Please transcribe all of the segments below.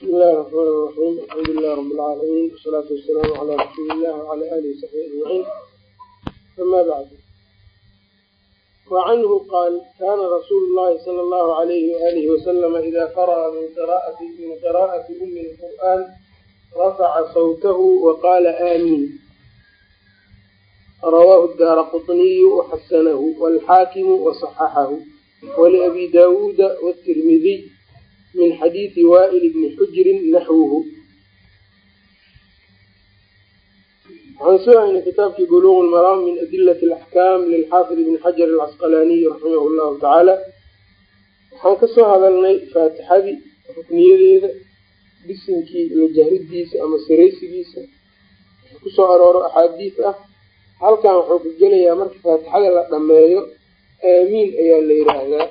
bismi illahi raxmaan raxiim alxamdu lilah rabi lcaalamiin wasalaatu wasalaamu calaa rasuuli illah wacala alihi wasaxbi ajmaciin. Ama bacdu. Wacanhu qaal kana rasuulu llahi sala allahu alayhi waalihi wasalama ida faraga min qira'ati umi lqur'aan rafaca sawtahu waqaala aamiin. Rawaahu daara quطniyu waxasanahu walxaakimu waصaxaxahu waliabi daawuuda wtirmidiy min xadiidi waa'il bni xujrin naxwuhu. Waxaan soo kitaabkii buluuq lmaraam min adilati alaxkaam lilxaafid ibni xajar alcasqalaaniy raximah llahu tacaala waxaan ka soo hadalnay faatixadii rukniyadeeda bisimkii lajahridiisa ama saraysigiisa. Kusoo arooro axaadiis ah. Halkan wuxuu ka gelayaa marka faatixada la dhameeyo aamiin ayaa la yidhaahdaa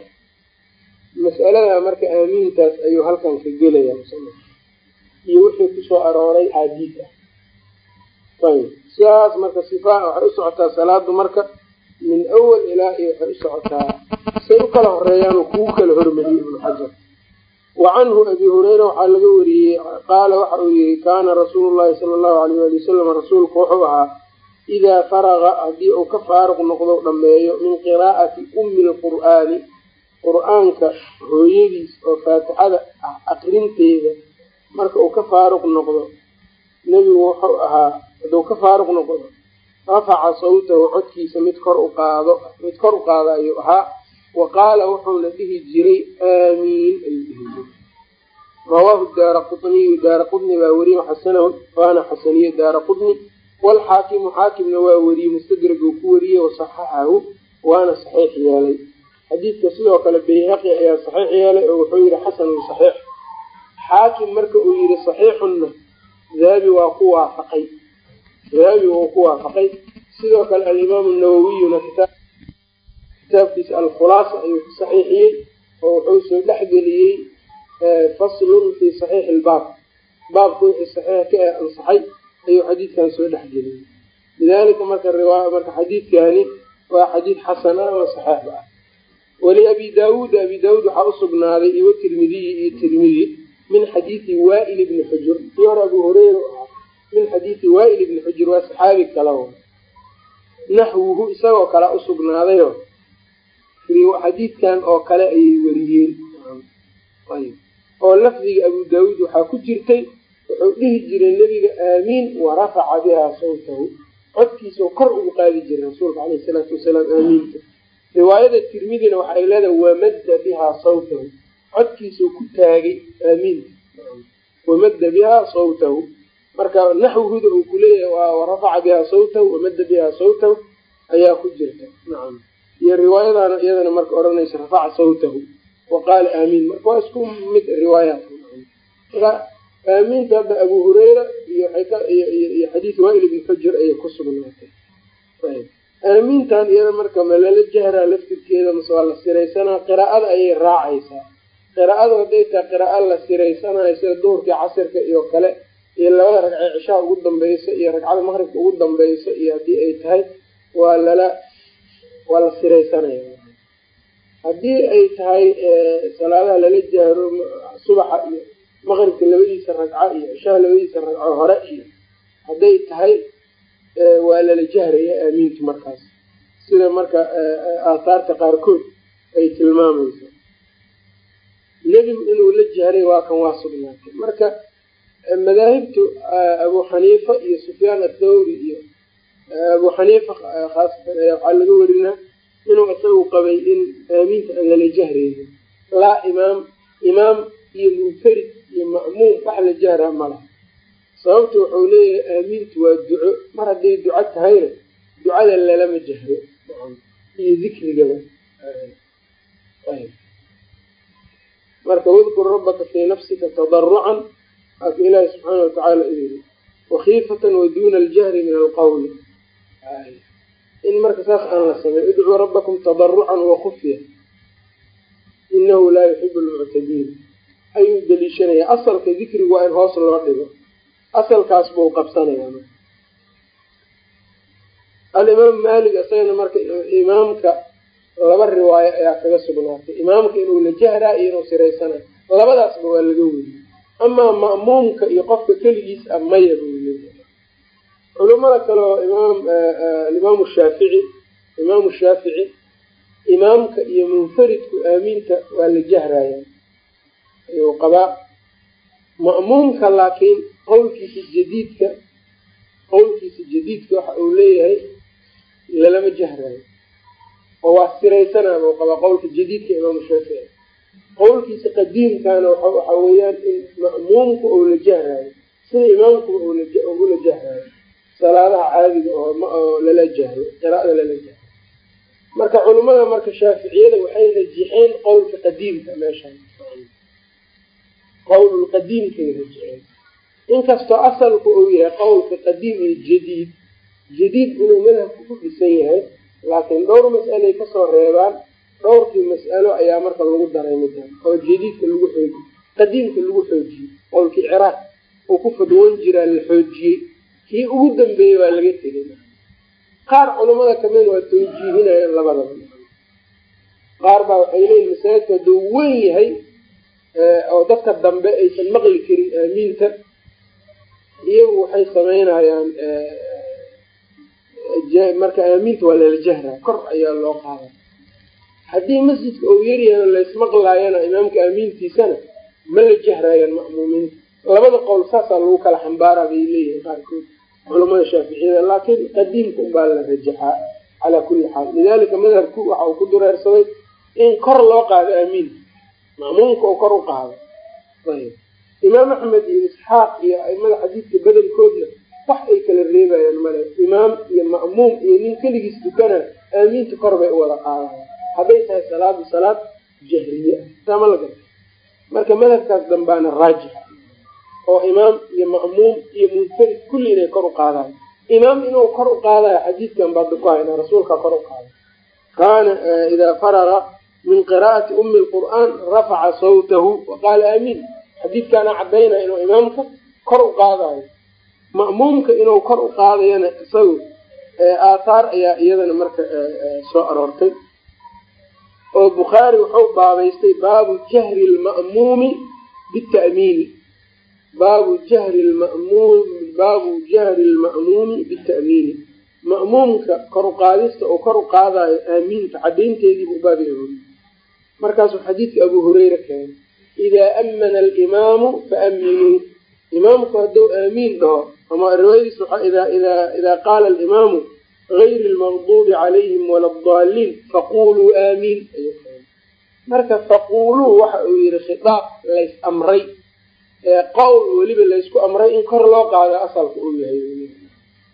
mas'alada marka aamiintaas ayuu halkan ka gelaya iyo wixii ku soo arooray xaadiis ah ayb sidaas marka sifaa waxay u socotaa salaadu marka min awal ilaa iyo waxay u socotaa say u kala horeeyaan kugu kala hormariyey ibnu xajar. Wa canhu abi hureyra waxaa laga wariyey qaala waxa uu yihi kaana rasuulu llahi sala allahu alayh ali wasalam rasuulku wuxuu ahaa idaa faraga haddii uu ka faaruq noqdo dhameeyo min qiraa'ati ummi lqur'aani qur'aanka hooyadiis oo faatixada ah aqrinteeda marka uu ka faaruq noqdo nebigu wuxuu ahaa hadduu ka faaruq noqdo rafaca sawtahu codkiisa mid kor u qaado mid kor u qaado ayuu ahaa. Wa qaala wuxuuna dhihi jiray aamiin ayuu dhihi jiray. Rawaahu daara qutniyu daara qutni baa weriye xasanahu waana xasaniye daara qutni walxaakimu xaakimna waa weriyey mustadrag uu ku wariyey wasaxaxahu waana saxiix yeelay xadiidka sidoo kale bayhaqi ayaa saxiix yeelay oo wuxuu yihi xasanun saxiix. Xaakim marka uu yihi saxiixunna dahabi waa ku waafaqay. Dahabi wuu ku waafaqay. Sidoo kale alimaamu nawawiyuna kitaabkiisa alkhulaasa ayuu ku saxiixiyey oo wuxuu soo dhexgeliyey faslun fii saxiixi ilbaab baabka wixii saxiixa ka ee ansaxay ayuu xadiidkan soo dhexgeliyey lidalika marka marka xadiidkani waa xadiid xasana ama saxeixba ah waliabi daawuud abi daawuud waxaa usugnaaday iyo tirmidiyi iyo tirmidi min xadiidi waa'il ibni xujur kii hore abu hureyra min xadiidi waa'il ibni xujur waa saxaabi kala naxwuhu isagoo kale usugnaadayo xadiidkan oo kale ayay weriyeen oo lafdiga abu daawuud waxaa ku jirtay wuxuu dhihi jiray nebiga aamiin warafaca bihaa sawtahu. Codkiisao kor ugu qaadi jiray rasuulka caleyhi salaatu wasalaam aamiinta riwaayada tirmidina waxay leedahay wamadda bihaa sawtahu. Codkiisau ku taagay aamiinta wamadda bihaa sawtahu. Marka naxwuhuda uu kuleeyahay warafaca bihaa sawtahu wamadda bihaa sawtahu ayaa ku jirta. Nacam iyo riwaayadana iyadana marka odhanaysa rafaca sawtahu. Wa qaala aamiin marka waa isku mid riwaayaat aamiinta hadda abu hureyra iyo xadiis waail ibn xujur ayay ku sugnaatay aamiintan iyada marka malala jahraa laftirkeeda mase waa la siraysanaa qiraa'ada ayay raacaysaa. Qiraa'adu hadday tahay qiraa'o la siraysanayo sida duhurkii casirka iyo kale iyo labada ragcee cishaha ugu dambeysa iyo ragcada maqribka ugu dambeysa iyo haddii ay tahay waa lala waa la siraysanaya. Haddii ay tahay salaadaha lala jahro subaxa iyo maqribka labadiisa ragco iyo cishaha labadiisa ragco hore iyo hadday tahay waa lala jahraya aamiintu markaas. Sida marka aathaarta qaarkood ay tilmaamayso. Nebigu inuu la jahray waa kan waa sugnaatay. Marka madaahibtu abu xaniifa iyo sufyaan athawri iyo abu xaniifa khaasatan ayaa waxaa laga warinaa inuu isagu qabay in aamiinta aan lala jahraynin laa imaam imaam iyo munfarid iyo ma'muum wax la jahraa malaha sababta wuxuu leeyahay aamiintu waa duco. Mar hadday duco tahayna ducada lalama jahro iyo dikrigaba marka wadkur rabbaka fii nafsika tadarucan aaka ilaahi subxaana watacaala u yiri wakiifatan waduuna aljahri min alqawli. In marka saas aan la samey idcuu rabbakum tadarucan wakufya inahu laa yuxibu lmuctadiin ayuu daliishanaya. Asalka dikrigu waa in hoos loo dhigo asalkaas buu qabsanayaa alimaam maalik isagana marka imaamka laba riwaayo ayaa kaga sugnaatay. Imaamka inuu la jahraa iyo inuu siraysanayo labadaasba waa laga weriyey amaa ma'muumka iyo qofka keligiis a maya buu leeyahay culamada kale oo imaam alimaamu shaafici imaamu shaafici imaamka iyo munfaridku aamiinta waa la jahrayaan ayuu qabaa. Ma'muumka laakiin qowlkiisa jadiidka qowlkiisa jadiidka waxa uu leeyahay lalama jahrayo oo waa siraysanaa buu qabaa qowlka jadiidka imaamu shaafici qowlkiisa qadiimkana waxa weeyaan in ma'muumka ou la jahrayo sida imaamkuba ula jahrayo salaadaha caadiga oo lala jahro qiraada lala jahro marka culimada marka shaaficiyada waxay rajixeen qowlka qadiimka meeshaan. Qowlulqadiimkay rajixeen inkastoo asalku uu yahay qowlka qadiim iyo jadiid jadiid inuu madhabka ku dhisan yahay laakiin dhowr mas'alay ka soo reebaan dhowrkii mas'alo ayaa marka lagu daray midaan oo jadiidka lagu xoojiy qadiimka lagu xoojiyey qowlkii ciraaq uu ku fadwoon jiraa la xoojiyey kii ugu dambeeyey waa laga tegay qaar culamada ka mid waa tawjiihinayaan labadaba qaar baa waxay leeyihiin masaajidka hadduu weyn yahay oo dadka dambe aysan maqli karin aamiinta iyagu waxay samaynayaan marka aamiinta waa lala jahraa kor ayaa loo qaada haddii masjidka uu yaryahay laysmaqlaayana imaamka aamiintiisana ma la jahrayaan ma'muumiinta. Labada qowl saasaa lagu kala xambaaraa bay leeyihiin qaarkood culamada shaaficiyada laakiin qadiimka unbaa la rajaxaa calaa kulli xaal. Lidalika madhabku waxa uu ku dureersaday in kor loo qaado aamiinta ma'muumka oo kor u qaado. Ayb imaam axmed iyo isxaaq iyo aimada xadiidka bedelkoodna wax ay kala reebayaan male imaam iyo ma'muum iyo nin keligiis dukana aamiinta kor bay u wada qaadayan hadday tahay salaadu salaad jahriye ah marka madhabkaas dambaana raajixa oo imaam iyo ma'muum iyo munfarid kulli inay kor u qaadayo imaam inuu kor u qaadayo xadiidkan baada ku hayna rasuulka kor u qaada kaana idaa faraga min qiraa'ati umi lqur'aan rafaca sawtahu waqaala aamiin xadiidkaana cadaynaya inuu imaamka kor u qaadayo. Ma'muumka inuu kor u qaadayana isagu aathaar ayaa iyadana marka soo aroortay. Oo bukhaari wuxuu baabaystay baabu jahri lma'muumi bita'miini baabu jahri lma'muum baabu jahri lma'muumi bita'miini ma'muumka kor u qaadista oo kor u qaadayo aamiinta cadaynteediibu baab yahoy markaasuu xadiidka abu hureyra keenay idaa amana alimaamu faaminuu imaamku hadduu aamiin dhaho ama riwaayadiis waxaa idaa qaala alimaamu gayri lmaqduubi calayhim wala adaalliin faquluu aamiin marka faquluu waxa uu yihi khitaab lays amray ee qowl weliba laysku amray in kor loo qaado asalka uu yahay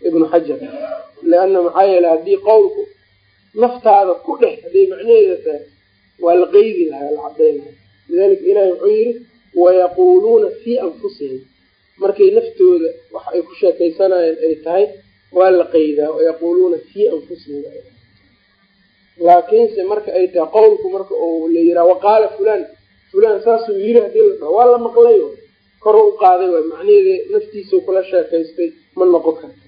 ibnu xajar leanna maxaa yeele haddii qowlku naftaada ku dhex hadday macnaheeda tahay waa la qeydi lahaa la cadeyn lahaa lidalika ilahi wuxuu yihi wayaquuluuna fii anfusihim. Markay naftooda wax ay ku sheekaysanayeen ay tahay waa la qeydaa wayaquuluuna fii anfusihim. Laakiinse marka ay tahay qowlku marka uu la yiraa waqaala fulan fulan saasuu yiri haddii la dhaho waa la maqlay kor u qaaday waay macnaheeda naftiisau kula sheekaystay ma noqon karta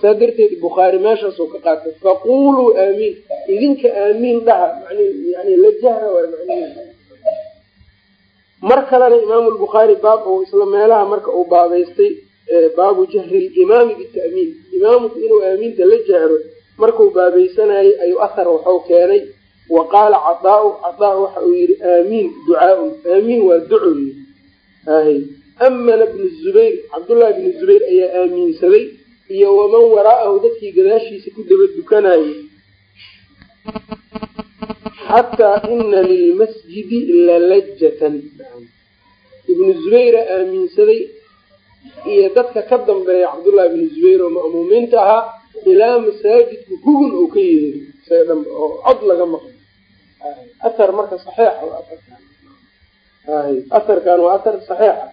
saa darteed bukhaari meeshaasuu ka qaatay faquluu aamiin idinka aamiin dhaha man yani la jahra waay macnaheeda mar kalena imaamu lbukhaari baab ou isla meelaha marka uu baabaystay baabu jahri limaami bita'miin imaamku inuu aamiinta la jahro markuu baabaysanayay ayuu ahar waxau keenay wa qaala cadaa cadaa waxa uu yihi aamiin ducaaun. Aamiin waa duco hy amana bnu zubayr cabdullahi bnu zubayr ayaa aamiinsaday iyo waman waraa'ahu dadkii gadaashiisa ku daba dukanayay xataa ina lilmasjidi lalajatan ibnu zubayra aaminsaday iyo dadka ka dambeeya cabdullahi bnu zubayr oo ma'muumiinta ahaa ilaa masaajidku hugun oo ka yeeri oo cod laga maqlo ahar marka saxiixa aharkan waa ahar saxiixa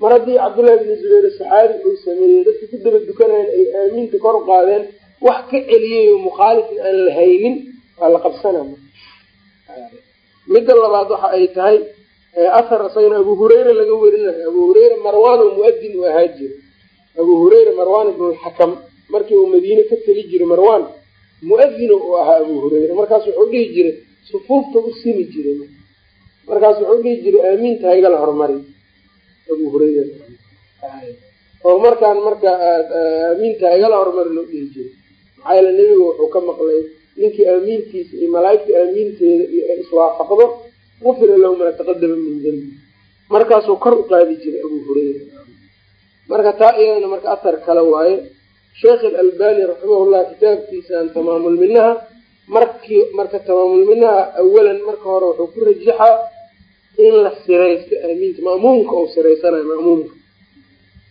mar haddii cabdullahi bnu zubayr saxaabi uu sameeyey dadka ku daba dukanayan ay aamiinta kor u qaadeen wax ka celiyay oo mukhaalifin aan la haynin waa la qabsanaa midda labaad waxa ay tahay ahar isagana abu hureyre laga werinayo abu hureyre marwan oo muadin u ahaa jira abu hureyre marwan ibnulxakam markii uu madiine ka teli jiray marwan muadino uu ahaa abu hureyre markaas wuxuu dhihi jiray sufuufta u simi jiray. Markaas wuxuu dhihi jiray aamiinta haygala hormari. Abu hurayra oo markaan marka aamiinta igala horumar loo dhihi jiray. Maxaa yaele nebigu wuxuu ka maqlay ninkii aamiintiisa iyo malaaigta aamiinteeda iyo ay iswaafaqdo gufira lahu maa taqadama min dembi markaasuu kor u qaadi jiray abu hurayra. Marka taa iyadana marka athar kale waaye sheekh alalbani raximahullah kitaabkiisaan tamaamulminaha markii marka tamaamulminaha awalan marka hore wuxuu ku rajaxaa in la siraysto aamiinta ma'muumka ou siraysanayo ma'muumka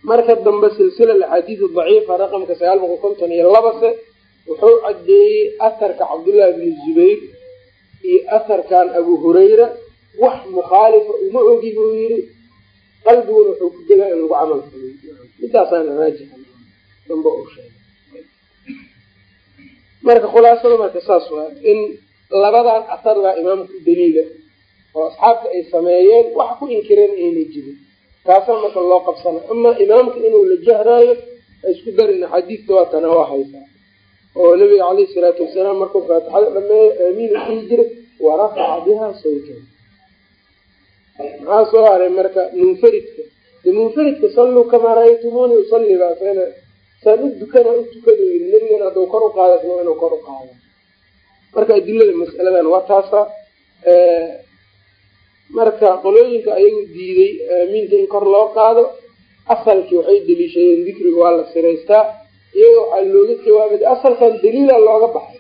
marka dambe silsila axaadiidu daciifa raqamka sagaal boqol konton iyo labase wuxuu caddeeyey atharka cabdullahi bni zubayr iyo atharkan abu hurayra. Wax mukhaalifa uma ogi buu yiri qalbiguna wuxuu ku degaa in lagu camal faliyo midaasaana raajixa dambe u sheegay. Marka khulaasada marka saas waa in labadan athar baa imaamka daliila oo asxaabta ay sameeyeen wax ku inkireen aynay jirin taasaa marka loo qabsana. Ama imaamka inuu la jahraayo ha isku darin axaadiista waa tana waa haysaa oo nabiga caleyhi salaatu wasalaam markuu faatixada dhameeyo aamiin u dhihi jiray warafaca biha sawtan maxaa soo haray marka? Munfaridka. De munfaridka salluu kamaa ra'aytumuuni usalli baa sana saan u dukana u tukada yiri nebigana hadduu kor u qaada isna inuu kor u qaado. Marka adilada mas'aladan waa taasa marka qolooyinka ayagu diiday aamiinta in kor loo qaado. Asalkii waxay deliishadeen dikriga waa la siraystaa iyaga waxaa looga jawaabay asalkan daliila looga baxay.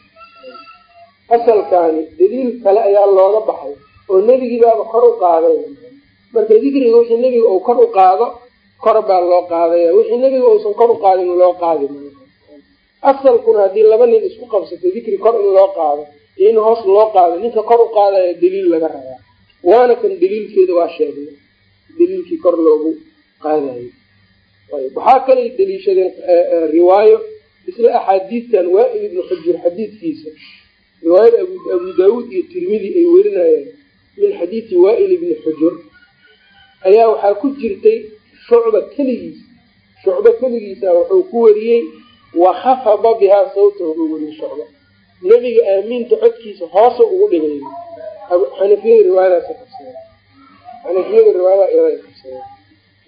Asalkaani daliil kale ayaa looga baxay oo nebigiibaaba kor u qaaday. Marka dikriga wixii nebiga uu kor u qaado kor baa loo qaadaya. Wixii nebiga uusan kor u qaadin loo qaadi maayo asalkuna haddii laba nin isku qabsato dikri kor in loo qaado iyo in hoos loo qaado ninka kor u qaadaya daliil laga rabaa. Waana kan daliilkeeda waa sheegnay daliilkii kor loogu qaadayo waxaa kalay daliishadeen riwaayo isla axaadiistan waail ibnu xujur xadiidkiisa riwaayada abu daawuud iyo tirmidi ay werinayeen min xadiidi waail ibni xujur ayaa waxaa ku jirtay shucba keligiis shucba keligiisa wuxuu ku wariyey wakhafada bihaa sawtahu buu weriyey shucba nebiga aamiinta codkiisa hoosa ugu dhigay xanafiyada riwaayadaas xanafiyada riwaayada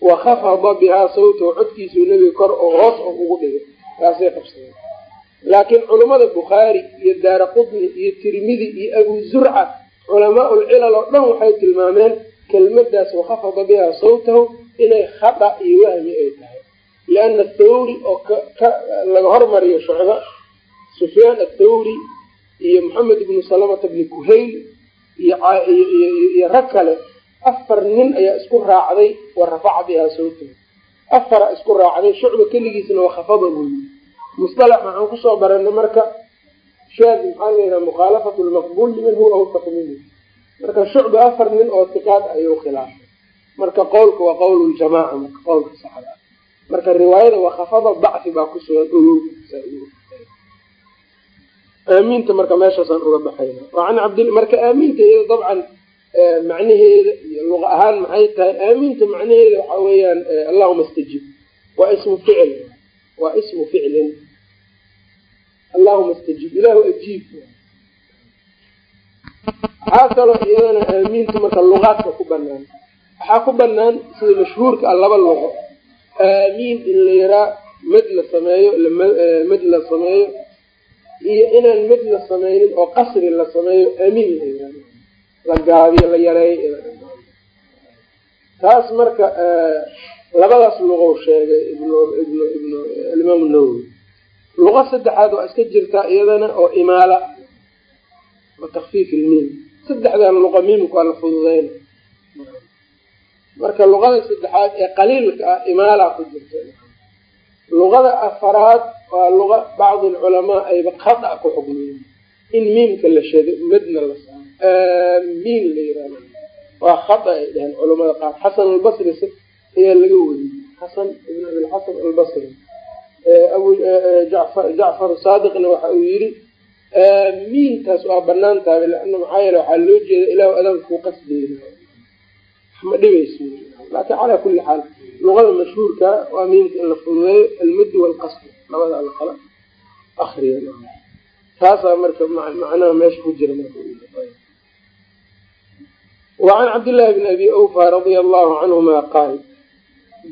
wakhafada bihaa sawtahu codkiisuu nebiga kor oo hoos oo ugu dhigay. Taasay qabsadeen. Laakiin culammada bukhaari iyo daara qutni iyo tirmidi iyo abu zurca culamaa ulcilal oo dhan waxay tilmaameen kelmadaas wakhafada bihaa sawtahu inay khada iyo wahmi ay tahay. Liana athawri oo ka laga hormariyo shucba sufyaan athawri iyo maxamed ibnu salamata bni kuhayl iyoiyo rag kale afar nin ayaa isku raacday wa rafaca bihaa sawtahu afara isku raacday shucba keligiisna wakhafada buyi musalax waxaan ku soo baranay marka shaad maxaa layidhaha mukhaalafatu lmaqbuul liman huwa awsaq minhu marka shucba afar nin oo tiqaad ayuu khilaafay. Marka qowlka waa qowl ljamaaca marka qowlka saxda ah. Marka riwaayada wakhafada dacfi baa kusugan aamiinta marka meeshaasaan uga baxayna. An cabd marka aamiinta iyada dabcan macnaheeda iyo luqa ahaan maxay tahay? Aamiinta macnaheeda waxa weeyaan allahuma istajib. Waa ismu ficil. Waa ismu ficlin allahuma istajib. Ilahu ajiib. Waxaa kaloo iyadana aamiinta marka luqaadka ku banaan waxaa ku banaan sida mashhuurka ah laba luqo aamiin in la yaraa mad la sameeyo mad la sameeyo iyo inaan mid la sameynin oo qasri la sameeyo aamiin la yiraahdo la gaabiyo la yareeyo taas marka labadaas luqow sheegay alimaam nawowi luqo saddexaad waa iska jirtaa iyadana oo imaala wa takfiif ilmiim saddexdan luqa miimka waa la fududeyna marka luqada saddexaad ee qaliilka ah imaala ku jirta. Luqada afaraad waa luqa bacdi alculamaa ayba khata ku xugmiyeen in miimka la shado madna la saaro aamiin la yiraahdo waa khata ay dhaheen culamada qaar. Xasan albasri ayaa laga weriyey xasan ibn abilxasan albasri. Jacfar saadiqna waxa uu yiri aamiintaas waa bannaan tahay lana maxaa yeele waxaa loo jeeda ilahu adankuu qasdeyna ma dhibayso. Laakiin calaa kuli xaal luqada mashhuurka waa miimka in la fududeeyo almadi walqasd. Labada la kala akriya taasaa marka macnaha meesha ku jira wacan cabdillahi bn abi awfa radia allahu canhuma qaal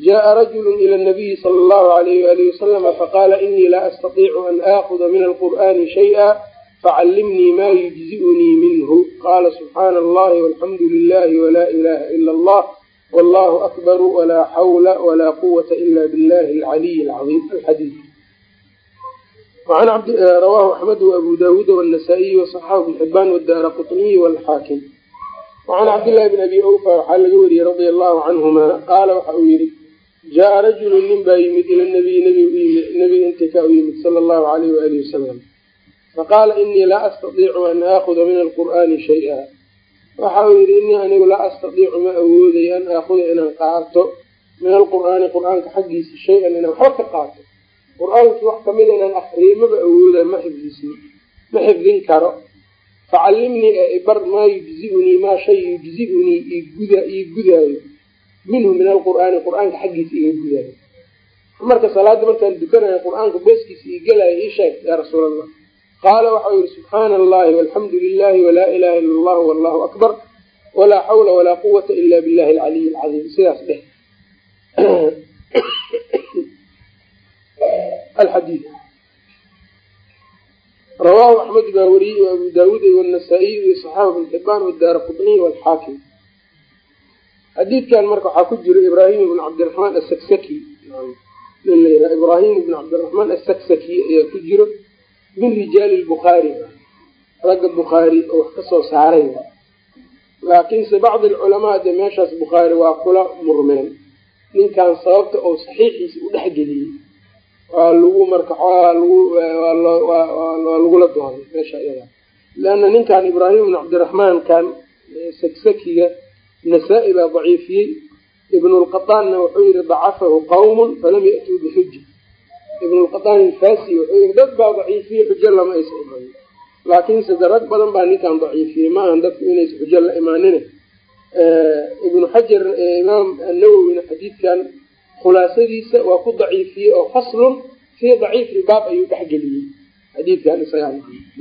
jaءa rajulu ilى الnabiyi salى اllahu alayh walihi waslama faqala inii laa astطiicu an aakuda min alqur'ani shayئa facallimnii ma yujzi'nii minhu qala subxaana allahi walxamdu lilahi wla ilaha ila allah wallahu akbar wla xawla wla quwata ila billahi alcaliy alcaiim alxadiid rawahu axmed wabu dawuud wnasaa-iy waصaxahu bn xibaan wdaara qطniy wlxaakim wacan cabdillahi bn abi awfa waxaa laga wariyey radia allahu canhuma qaala waxa uu yihi jaءa rajulu nin baa yimid ila nabiyi nabiga intika u yimid sala allahu alayh waalihi wasalam faqaala inii laa astadiicu an aakuda min alqur'ani shay'a waxa uu yihi inii anigu laa astadiicu ma awoodayo an aakuda inaan qaato min alqur'aani qur'aanka xaggiisa shay-an inaan waxba ka qaato qur'aankii wax kamida inaan akriyo maba awooda ma xifdisni ma xifdin karo facallimnii ee ibar maa yujziunii maa shay yujziunii iguda ii gudaayo. Minhu min alqur'aani qur'aanka xaggiisa iga gudaayo. Marka salaada markaan dukanayo qur'aanka booskiisa ii gelayo ii sheeg yaa rasuul allah qaala waxau yihi subxaana allahi walxamdu lilahi walaa ilaha ila allah wallahu akbar walaa xawla walaa quwata ila billahi alcaliy alcadiim sidaas dheh rawaahu axmed baa wariyey o abu daawuud wanasaa-iy iyo saxaahu bn xibaan wadaara qutniy walxaakim xadiidkan marka waxaa ku jiro ibraahim ibn cabdiraxmaan asaksaki ibraahim ibn cabdiraxmaan asaksaki ayaa ku jiro min rijaali lbukhaari ragga bukhaari oo wax ka soo saaray. Laakiinse bacdi alculamaa dee meeshaas bukhaari waa kula murmeen. Ninkan sababta oo saxiixiisa u dhexgeliyey waa lagu marka waa lagula dooday meesha iyada leanna ninkan ibraahim ibn cabdiraxmaan kan saksakiga nasaa-i baa daciifiyey. Ibnulqataanna wuxuu yihi dacafahu qawmun falam ya'tuu bixuja ibnulqataan ilfasi wuxuu yihi dad baa daciifiyey xujo lama aysa imaanin. Laakiinse de rag badan baa ninkan daciifiyey. Ma ahan dadku inaysa xujo la imaanine. Ibnu xajar imaam annawowina xadiidkan khulaasadiisa waa ku daciifiyey oo faslun fii daciif ribaab ayuu dhexgeliyey xadiidkan isaga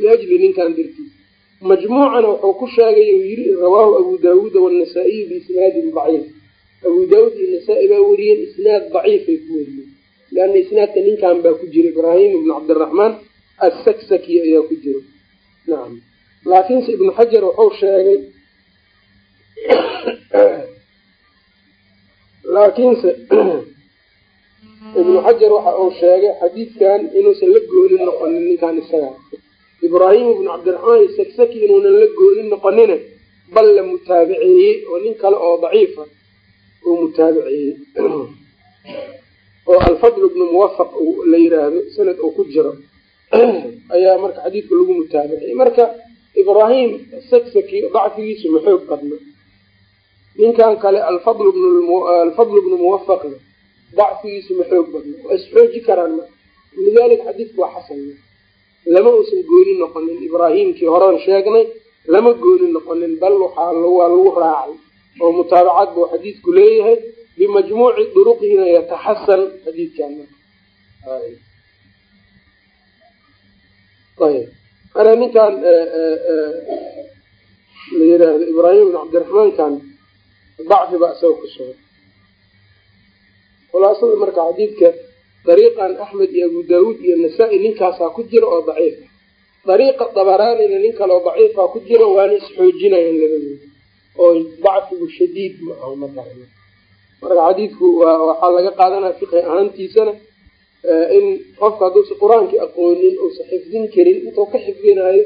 liajli ninkan dartiisa majmuucana wuxuu ku sheegay uu yiri rawaahu abu daawuuda wanasaa-iyu biisnaadin daciif. Abu daawuud iyo nasaa-i baa weriyeen isnaad daciifay ku weriyeen leanna isnaadka ninkan baa ku jira. Ibraahim ibnu cabdiraxmaan assaksaki ayaa ku jira. Nacam laakiinse ibnu xajar wuxuu sheegay laakiinse ibnu xajar waxa uu sheegay xadiidkan inuusan la goonin noqonin ninkan isaga. Ibraahim ibnu cabdiraxmaan saksaki inuunan la goonin noqonine bal la mutaabiceeyey oo nin kale oo daciifa uu mutaabiceeyey oo alfadl ibnu muwafaq la yiraahdo sanad uu ku jiro ayaa marka xadiidka lagu mutaabiciyey marka ibraahim saksaki dacfigiisu ma xoog badna ninkan kale alfadl bnu muwafaqna dacfigiisu ma xoog badna waa isxooji karaan marka lidalika xadiidku waa xasan lama uusan gooni noqonin ibraahimkii horan sheegnay lama gooni noqonin bal waxaa waa lagu raacay oo mutaabacaad buu xadiidku leeyahay bimajmuuci duruqihina yataxasan xadiidkan ayb marka ninkan la yiraahdo ibraahim ibn cabdiraxmaankan dacfi baa isaga ku sugan khulaasada marka xadiidka dariiqan axmed iyo abu daawuud iyo nasaa-i ninkaasaa ku jira oo daciifa dariiqa dabaraanina nin kale oo daciifa ku jira waana isxoojinayan labadooda oo dacfigu shadiid ma aho marka xadiidku waxaa laga qaadanaya fiqhi ahaantiisana in qofka hadduusa qur'aankii aqoonin uusa xifdin karin intuu ka xifdinayo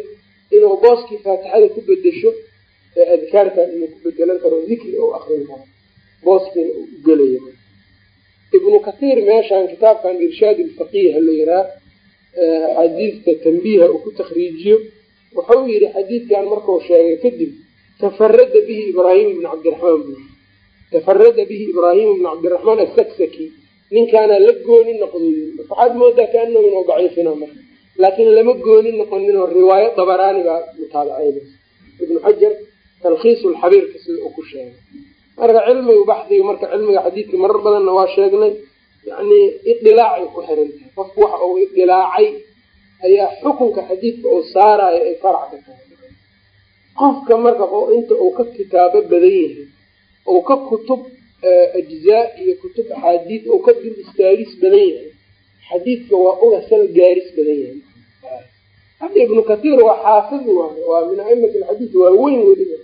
inuu booskii faatixada ku bedesho ee adkaarkan inuu ku bedelan karo dikri ou akrin karo booskiina uu ugelayo ibnu kathiir meeshan kitaabkan irshaad ilfaqiiha la yiraa xadiidka tambiiha uu ku takriijiyo wuxuu yidhi xadiidkan markuu sheegay kadib tafarada bihi ibraahim ibn cabdiraxmaan buu tafarada bihi ibraahim ibn cabdiraxmaan asaksaki ninkaana la gooni noqnin waxaad moodaa kaanahu inuu daciifina marka laakiin lama gooni noqonin oo riwaayo dabaraani baa mutaabaceynaysa ibnu xajar talkhiisu lxabiirka sida uu ku sheegay marka cilmiga baxdiga marka cilmiga xadiidka marar badanna waa sheegnay yani idilaacay ku xiran tahay. Qofku waxa uu idilaacay ayaa xukunka xadiidka uu saarayo ay farac qofka marka inta uu ka kitaabo badan yahay uu ka kutub ajzaa iyo kutub axaadiid oo ka dul istaagis badan yahay xadiidka waa uga sal gaaris badan yahay. Hadda ibnu katiir waa xaafid waa min aimati alxadiid waa weyn weliba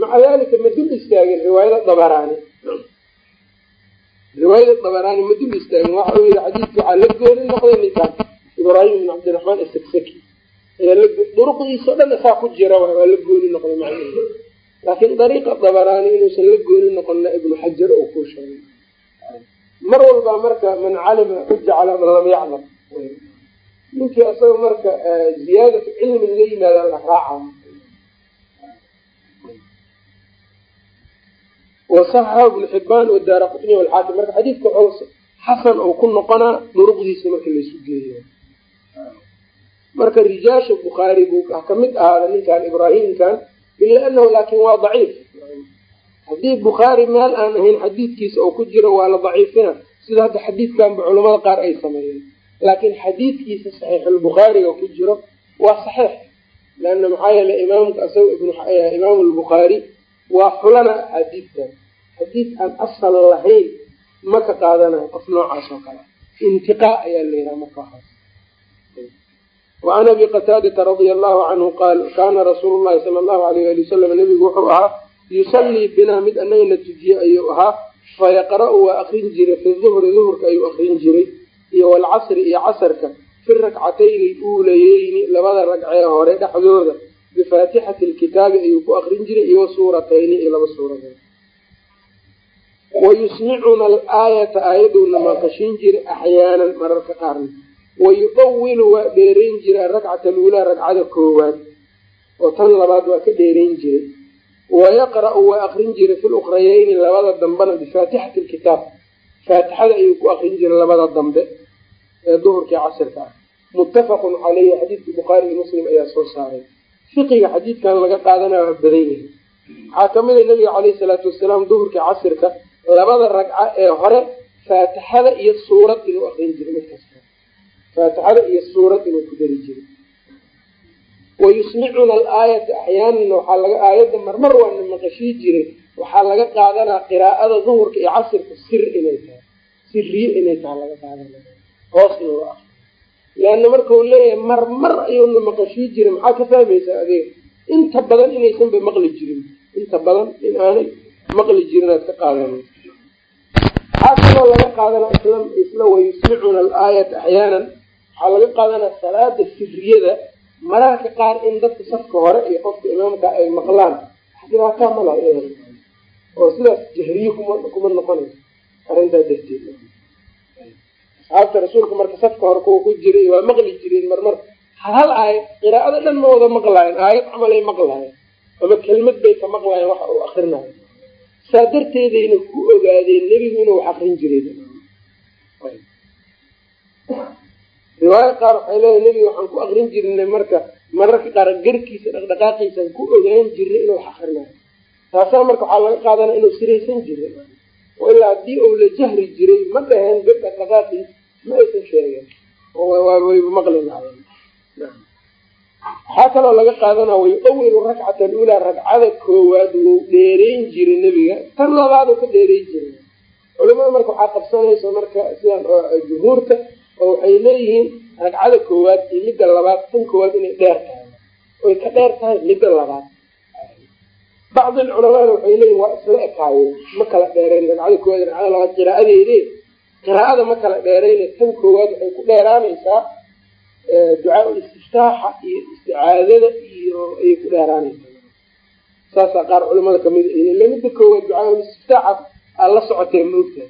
maca dalika ma dul istaagin riwaayada dabaraani? Riwaayada dabaraani ma dul istaagin waxa uu yihi xadiidka waxaa la gooni noqday ninkaan ibraahim ibn cabdiraxmaan asagsaki duruqdiisa o dhan saa ku jira waa la gooni noqday macnaheedu laakiin dariiqa dabaraani inuusan la gooni noqonna ibnu xajar oo kuu sheegay. Mar walba marka man calima xuja calaa man lam yaclam. Ninkii asaga marka ziyaadatu cilmi la yimaada la raaca wasaxaxahu ibnu xibaan wadaara qutniy walxaakim marka xadiidka wuxuu xasan oo ku noqonaa duruqdiisa marka laysu geeyo. Marka rijaasha bukhaari buu ka mid ahaada ninkan ibraahimkan ila anahu laakin waa daciif. Haddii bukhaari meel aan ahayn xadiidkiisa oo ku jiro waa la daciifina. Sida hadda xadiidkanba culamada qaar ay sameeyeen. Laakiin xadiidkiisa saxiixulbukhaariga ku jiro waa saxiix. Leanna maxaa yeele imaamka isaga imaamu lbukhaari waa xulana axaadiidtan xadiid aan asal lahayn ma ka qaadanayo qof noocaas oo kale. Intiqaa ayaa la yidhaha marka waxaas waan abi qataadata radia allahu canhu qaal kaana rasuulu llahi sala allahu alayh ali wasalam nabigu wuxuu ahaa yusallii binaa mid anagana tujiye ayuu ahaa fayaqra'u waa akrin jiray fi duhri duhurka ayuu akrin jiray iyo walcasri iyo casarka fi rakcatayni uulayeyni labada ragcee hore dhexdooda bifaatixati lkitaabi ayuu ku akrin jiray iyo suuratayni iyo laba suuradood wayusmicuna alaayata aayaduna maqashin jiray axyaanan mararka qaarna wayudawilu waa dheerayn jiray arakcata aluulaa ragcada koowaad oo tan labaad waa ka dheerayn jiray wayaqra'u waa akrin jiray fi lukrayeyni labada dambena bifaatixati lkitaab faatixada ayuu ku akrin jiray labada dambe ee duhurkii casirka ah muttafaqun caleyhi xadiidka bukhaari iyo muslim ayaa soo saaray fiqiga xadiidkan laga qaadanaya waa badan yahay waxaa ka mid a nabiga caleyhi salaatu wasalaam duhurkii casirka labada ragca ee hore faatixada iyo suurad inuu akrin jiray mid kasta. Faatixada iyo suurad inuu ku dari jiray. Wayusmicuna alaayata axyaanan waxaa laga aayadda marmar waana maqashii jiray. Waxaa laga qaadanaa qiraa'ada duhurka iyo casirka sir inay tahay siriye inay tahay laga qaadanaya hoos loo ah. Leanna markau leeyahay marmar ayuuna maqashii jiray. Maxaa ka fahmaysaa adeega inta badan inaysanba maqli jirin. Inta badan in aanay maqli jirin aad ka qaadanaysa waxaa laga qaadanaa isla wayusmicuna alaayata axyaanan waxaa laga qaadanaa salaada siriyada mararka qaar in dadka safka hore iyo qofka imaamka ay maqlaan. Dhibaataa mala oo sidaas jahriye kuma noqonayso. Arrintaa darteed. Asxaabta rasuulka marka safka hore kuwa ku jiray waa maqli jireen marmar hal aayad qiraa'ada dhan ma wada maqlaayeen. Aayad camal ay maqlaayeen. Ama kelmad bay ka maqlaayeen waxa uu akrinayo saa darteedayna ku ogaadeen nebigu inuu wax akrin jiray. Riwaaya qaar waxay leedahay nebiga waxaan ku akrin jirnay marka mararka qaar garkiisa dhaqdhaqaaqiisaan ku ogaan jirnay inuu wax akrinayo taasaa marka waxaa laga qaadanaya inuu siraysan jiray. Ilaa haddii uu la jahri jiray ma dhaheen dhaqdhaqaaqiis ma aysan sheegeen wayba maqli lahayen waxaa kaloo laga qaadanaa wayudawilu rakcata aluulaa ragcada koowaad wuu dheereyn jiray nebiga. Tan labaaduu ka dheereyn jiray. Culimada marka waxaa qabsanaysa marka sidaan jumhuurta oo waxay leeyihiin ragcada koowaad iyo midda labaad tan koowaad inay dheer tahay. Oy ka dheer tahay midda labaad. Bacdi culamaana waxay leeyihiin waa isla ekaayeen ma kala dheereen ragcada koowaad ragcada labaad qiraa'adeede qiraa'ada ma kala dheereyne tan koowaad waxay ku dheeraanaysaa ducaa istiftaaxa iyo isticaadada iyo ayay ku dheeraanaysaa saasaa qaar culamada ka mid ila midda koowaad ducaa istiftaaxa aa la socotee maogtahay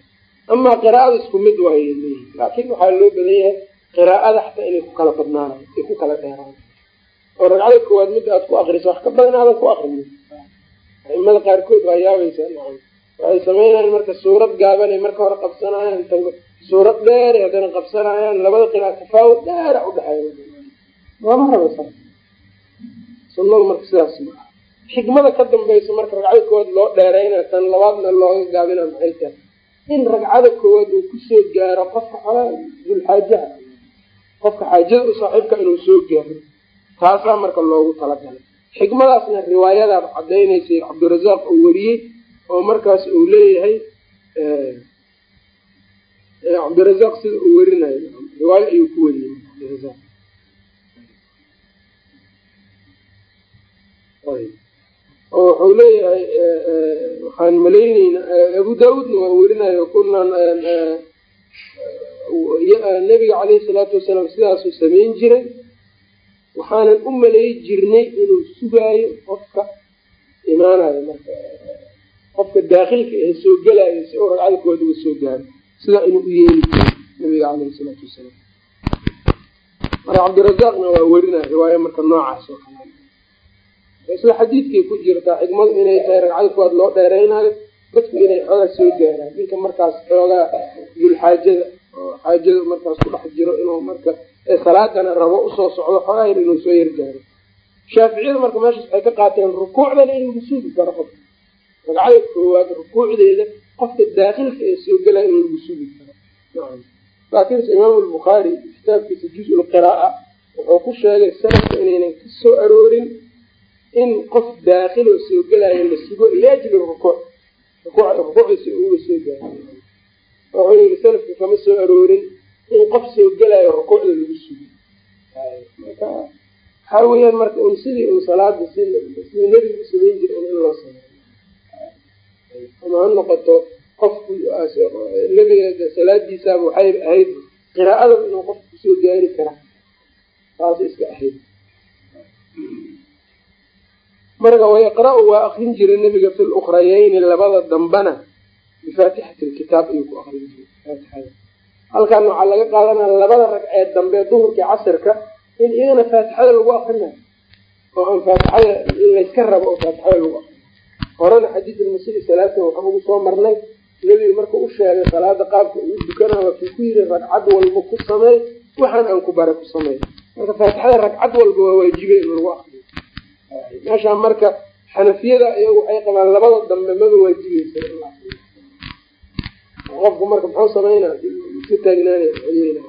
amaa qiraa'ada isku mid waayay leeyihiin laakiin waxaa loo badan yahay qiraa'ada xataa inay ku kala badnaanayo ay ku kala dheeraan oo ragcada koowaad midda aad ku akriso wax ka badan aadan ku akrinin aimada qaarkood waa yaabaysaa waxay sameynayaan marka suurad gaabanay marka hore qabsanayaan suurad dheer haddana qabsanayaan labada qira'a tafaawud dheera udhexeeya lama raba sa sunadu marka sidaas ma ah xikmada ka dambaysa marka ragcada koowaad loo dheerayna tan labaadna looga gaabina maxay tahay in ragcada koowaad uu ku soo gaaro qofka xolaa dulxaajaha qofka xaajada u saaxiibka inuu soo gaaro. Taasaa marka loogu talagalay. Xikmadaasna riwaayadaad cadaynaysay cabdirasaaq oo weriyey oo markaas uu leeyahay cabdirazaq sida uu werinayo riwaayo ayuu ku weriyey oo wuxuu leeyahay waxaan malayneyna abu daawuudna waa werinayo kunaa nabiga caleyhi salaatu wasalaam sidaasuu samayn jiray. Waxaanan u malay jirnay inuu sugaayo qofka imaanayo marka qofka daakilka ee soo gelaayo si uu ragcada kooda uga soo gaaro sidaa inuu u yeeli jiro nabiga caleyhi salaatu wasalaam. Marka cabdirazaaqna waa werinaya riwaayo marka noocaas oo kale. Isla xadiidkay ku jirtaa xikmadu inay tahay ragcada kuwaad loo dheereynayo dadku inay xoogaa soo gaaraan. Ninka markaas xoogaa dulxaajada oo xaajada markaas ku dhex jiro inuu marka salaadana rabo u soo socdo xoogaa yar inuu soo yargaaro shaaficiyada marka meeshaas waxay ka qaateen rukuucdana in lagu sugi karo qofka. Ragcada koowaad rukuucdeeda qofka daakilka ee soo gelaya in lagu sugi karo. Laakiinse imaam albukhaari kitaabkiisa juz-ul qiraaa wuxuu ku sheegay sanadka inaynan ka soo aroorin in qof daakiloo soo gelaayo la sugo liajli rukuuc rukuucda si uga soo gaaro wuxuu yiri salafka kama soo aroorin in qof soo gelaayo rukuucda lagu sugo. Waxaa weyaan marka un sidii un salaada si nebigu samayn jira in loo sameeyo ama ha noqoto qofku nebiga salaadiisaaba waxay ahayd qiraa'adaba inuu qofku ku soo gaari kara taas iska ahayd. Marka wayaqra-u waa akrin jiray nebiga fi lukrayeyni labada dambana bifaatixati lkitaab ayuu ku akrin jiray. Halkan waxaa laga qaadanaya labada ragceed dambe duhurkii casirka in iyagana faatixada lagu akrinayo oo aan faatixada layska rabo oo faatixada lagu horena xadiidulmasiri salaatan waxaan ugu soo marnay. Nebiga markuu u sheegay salaada qaabka uu dukanaa wakii ku yiri ragcad walba ku sameey waxaan aan ku bare ku sameey marka faatixada ragcad walba waa waajibay in lagu akriyo meeshaa marka xanafiyada iyagu waxay qabaan labada dambe maba waajibaysa qofku marka muxuu sameynaa? Iska taagnaanaya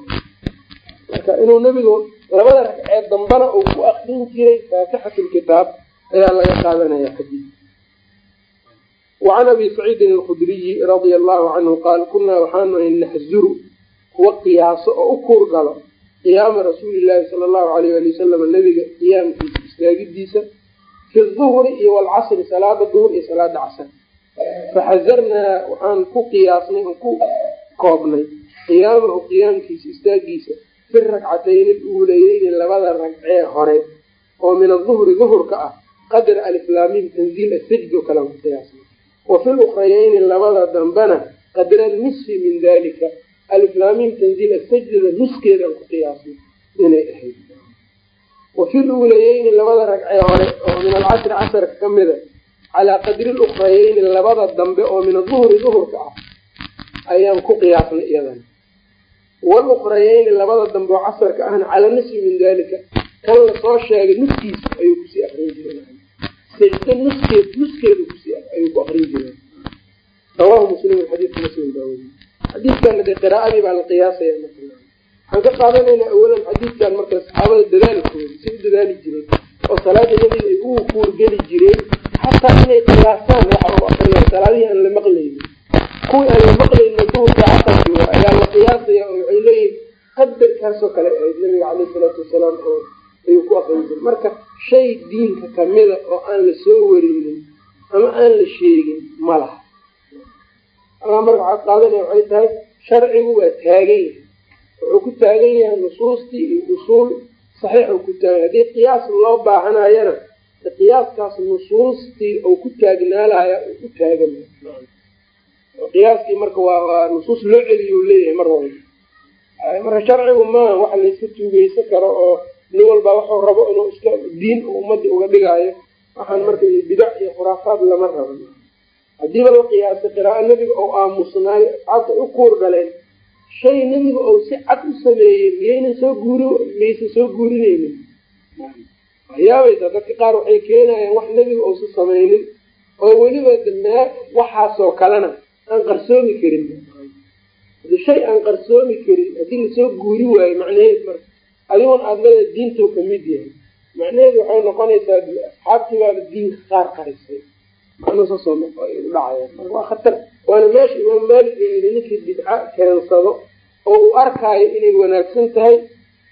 marka inuu nebigu labada ragceed dambana uu ku akrin jiray faatixat lkitaab ayaa laga qaadanaya xadiid wacan abi saciidin alkhudriyi radia allahu canhu qaal kunaa waxaanu ahay naxzuru kuwa qiyaaso oo u kuur galo qiyaama rasuuli llaahi sala allahu alayh ali wasalam nabiga qiyaamkiisa istaagidiisa fi duhri iyo walcasri salaada duhur iyo salaada casr faxazarnaa waxaan ku qiyaasnay oo ku koobnay qiyaamahu qiyaamkiisa istaagiisa fi rakcatayni luulayeyni labada ragcee hore oo min aduhri duhurka ah qadra aliflaamim tanziil asajdi oo kalean ku qiyaasnay wa fi lukrayeyni labada dambena qadra nisfi min dalika aliflaamim tanziil asajdada nuskeedaan ku qiyaasnay inay ahayd. Wa fi luulayeyni labada ragcee hore oo min alcasri casarka ka mida calaa qadri lukrayeyni labada dambe oo min aduhri duhurka ah ayaan ku qiyaasnay iyadana walukrayeyni labada dambe oo casarka ahna calaa nisfi min dalika kan la soo sheegay nuskiisa ayuu ku sii akrin jiray sajdo nuskeed nuskeedu ku sii ayuu ku akrin jiray. Rawahu muslimun xadiidka muslim baa weriye xadiidkana dee qiraa'adii baa la qiyaasaya marka waxaan ka qaadanaynaa awalan xadiidkan marka saxaabada dadaalkooda si u dadaali jireen oo salaada nebiga ay ugu kuurgeli jireen xataa inay qiyaasaan waxa uu akriya salaadihii aan la maqlaynin. Kuwii aan la maqlaynin duhurka casarkiwa ayaa la qiyaasaya oo waxay leeyihiin qadarkaasoo kale ahayd nabiga caleyhi salaatu wasalaam oo ayuu ku akrin jiray marka shay diinka kamida oo aan la soo werinin ama aan la sheegin ma laha. Alaa marka waxaad qaadanaya waxay tahay sharcigu waa taagan yahay. Wuxuu ku taagan yahay nusuustii iyo usuul. Saxiixuu ku taagan haddii qiyaas loo baahanayana qiyaaskaas nusuustii uu ku taagnaalaaya uu ku taagan qiyaaskii marka waa nusuus loo celiyo u leeyahay mar walba. Marka sharcigu maaha waxa layska tuugeysan karo oo nin walbaa waxuu rabo inuu iska diin ummadii uga dhigaayo. Waxaan marka bidac iyo khuraafaad lama rabo hadiiba la qiyaasay qiraaa nebiga oo aamusnaayo asxaabta u kuur dhaleen shay nebiga ou si cad u sameeyey miyaynan soo guuri miyaysan soo guurinaynin waxyaabaysa dadka qaar waxay keenayaan wax nebiga uusa samaynin oo weliba mee waxaasoo kalena aan qarsoomi karin. Shay aan qarsoomi karin haddii la soo guuri waayo macnaheed marka adiguna aada mada diintuu ka mid yahay. Macnaheedu waxay noqonaysaa asxaabtii baaba diinka qaar qarisay. Marka waa khatar. Waana meesha imaam maalik uu yidhi ninkii bidca keensado oo uu arkaayo inay wanaagsan tahay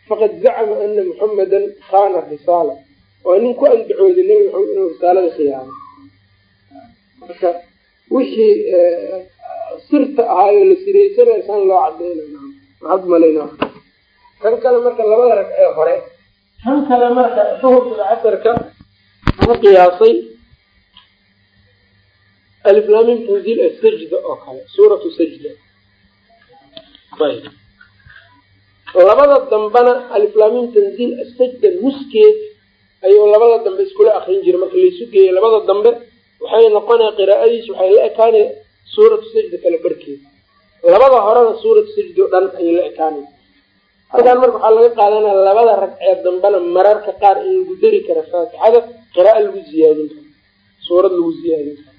faqad zacama ana muxamadan khana risaala. Waa nin ku andacooday nebi maxamed inuu risaalada khiyaamay marka wixii sirta ahaayo la siraysanaya saan loo cadeyna maxaad malayna kan kale marka labada rag ee hore kan kale marka duhurka casarka ama qiyaasay aliflamin tanziil asajda oo kale suuratu sajda. Labada dambena aliflamin tanziil asajda nuskeed ayuu labada dambe iskula akrin jiray. Marka laysu geeyay labada dambe waxay noqonaya qiraa'adiis waxay la ekaanay suuratu sajda kale barkeed. Labada horena suuratu sajda o dhan ayay la ekaanay halkaan marka waxaa laga qaadanaya labada ragcee dambena mararka qaar in lagu dari kara faatixada qira'a lagu ziyaadin karo suurad lagu ziyaadin karo.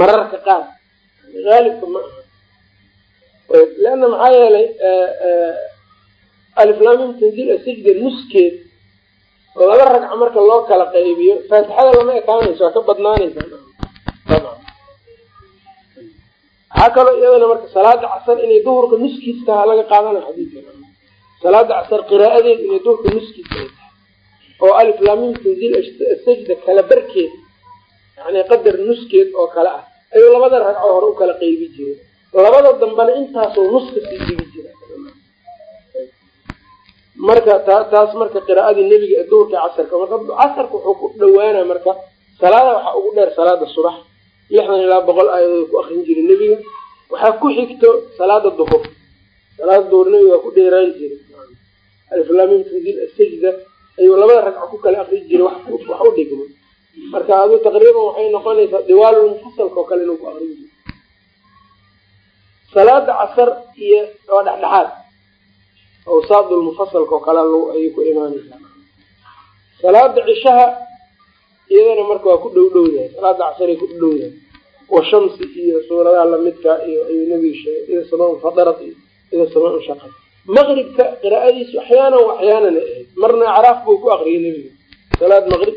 Mararka qaar. Haalibka ma aha. Leanna maxaa yeelay aliflamin tanziil asajda nuskeed laba ragca marka loo kala qaybiyo faatixada lama ekaanayso waa ka badnaanaysa. Waxaa kaloo iyadana marka salaada casar inay duhurka nuskiis tahaa laga qaadana xadiidka salaada casar qiraa'adeed inay duhurka nuskiis ay tahay oo aliflamin tanziil asajda kala barkeed yani qadar nuskeed oo kale ah ayuu labada ragco hore u kala qaybi jiray. Labada dambena intaasoo nuska sii dhigi jira marka taa taas marka qiraa'adii nebiga ee duhurka casarka marka casarka wuxuu ku dhawaana marka salaada waxaa ugu dheer salaada subax lixdan ilaa boqol aayadood ku akrin jiray nebiga. Waxaa ku xigto salaada duhur salaada duhur nebiga waa ku dheeraan jiray. Aliflamin tanziil asajda ayuu labada ragco ku kala akrin jiray wax u dhigmo marka aduu taqriiban waxay noqonaysaa diwaalul mufasalka oo kale inuu ku akrin jiro salaada casar iyo oo dhexdhexaad. Awsaadulmufasalka oo kale ayay ku imaanaysaa. Salaada cishaha iyadana marka waa ku dhow dhowdahay salaada casaray ku dhowdahay washamsi iyo suuradaha lamidka iyo ayuu nabiga sheegay ida samaa fadarat iyo ida samaa shaqad maqribka qiraa'adiisu axyaanan wa axyaanana ahayd. Marna acraaf buu ku akriyay nebiga salaad maqrib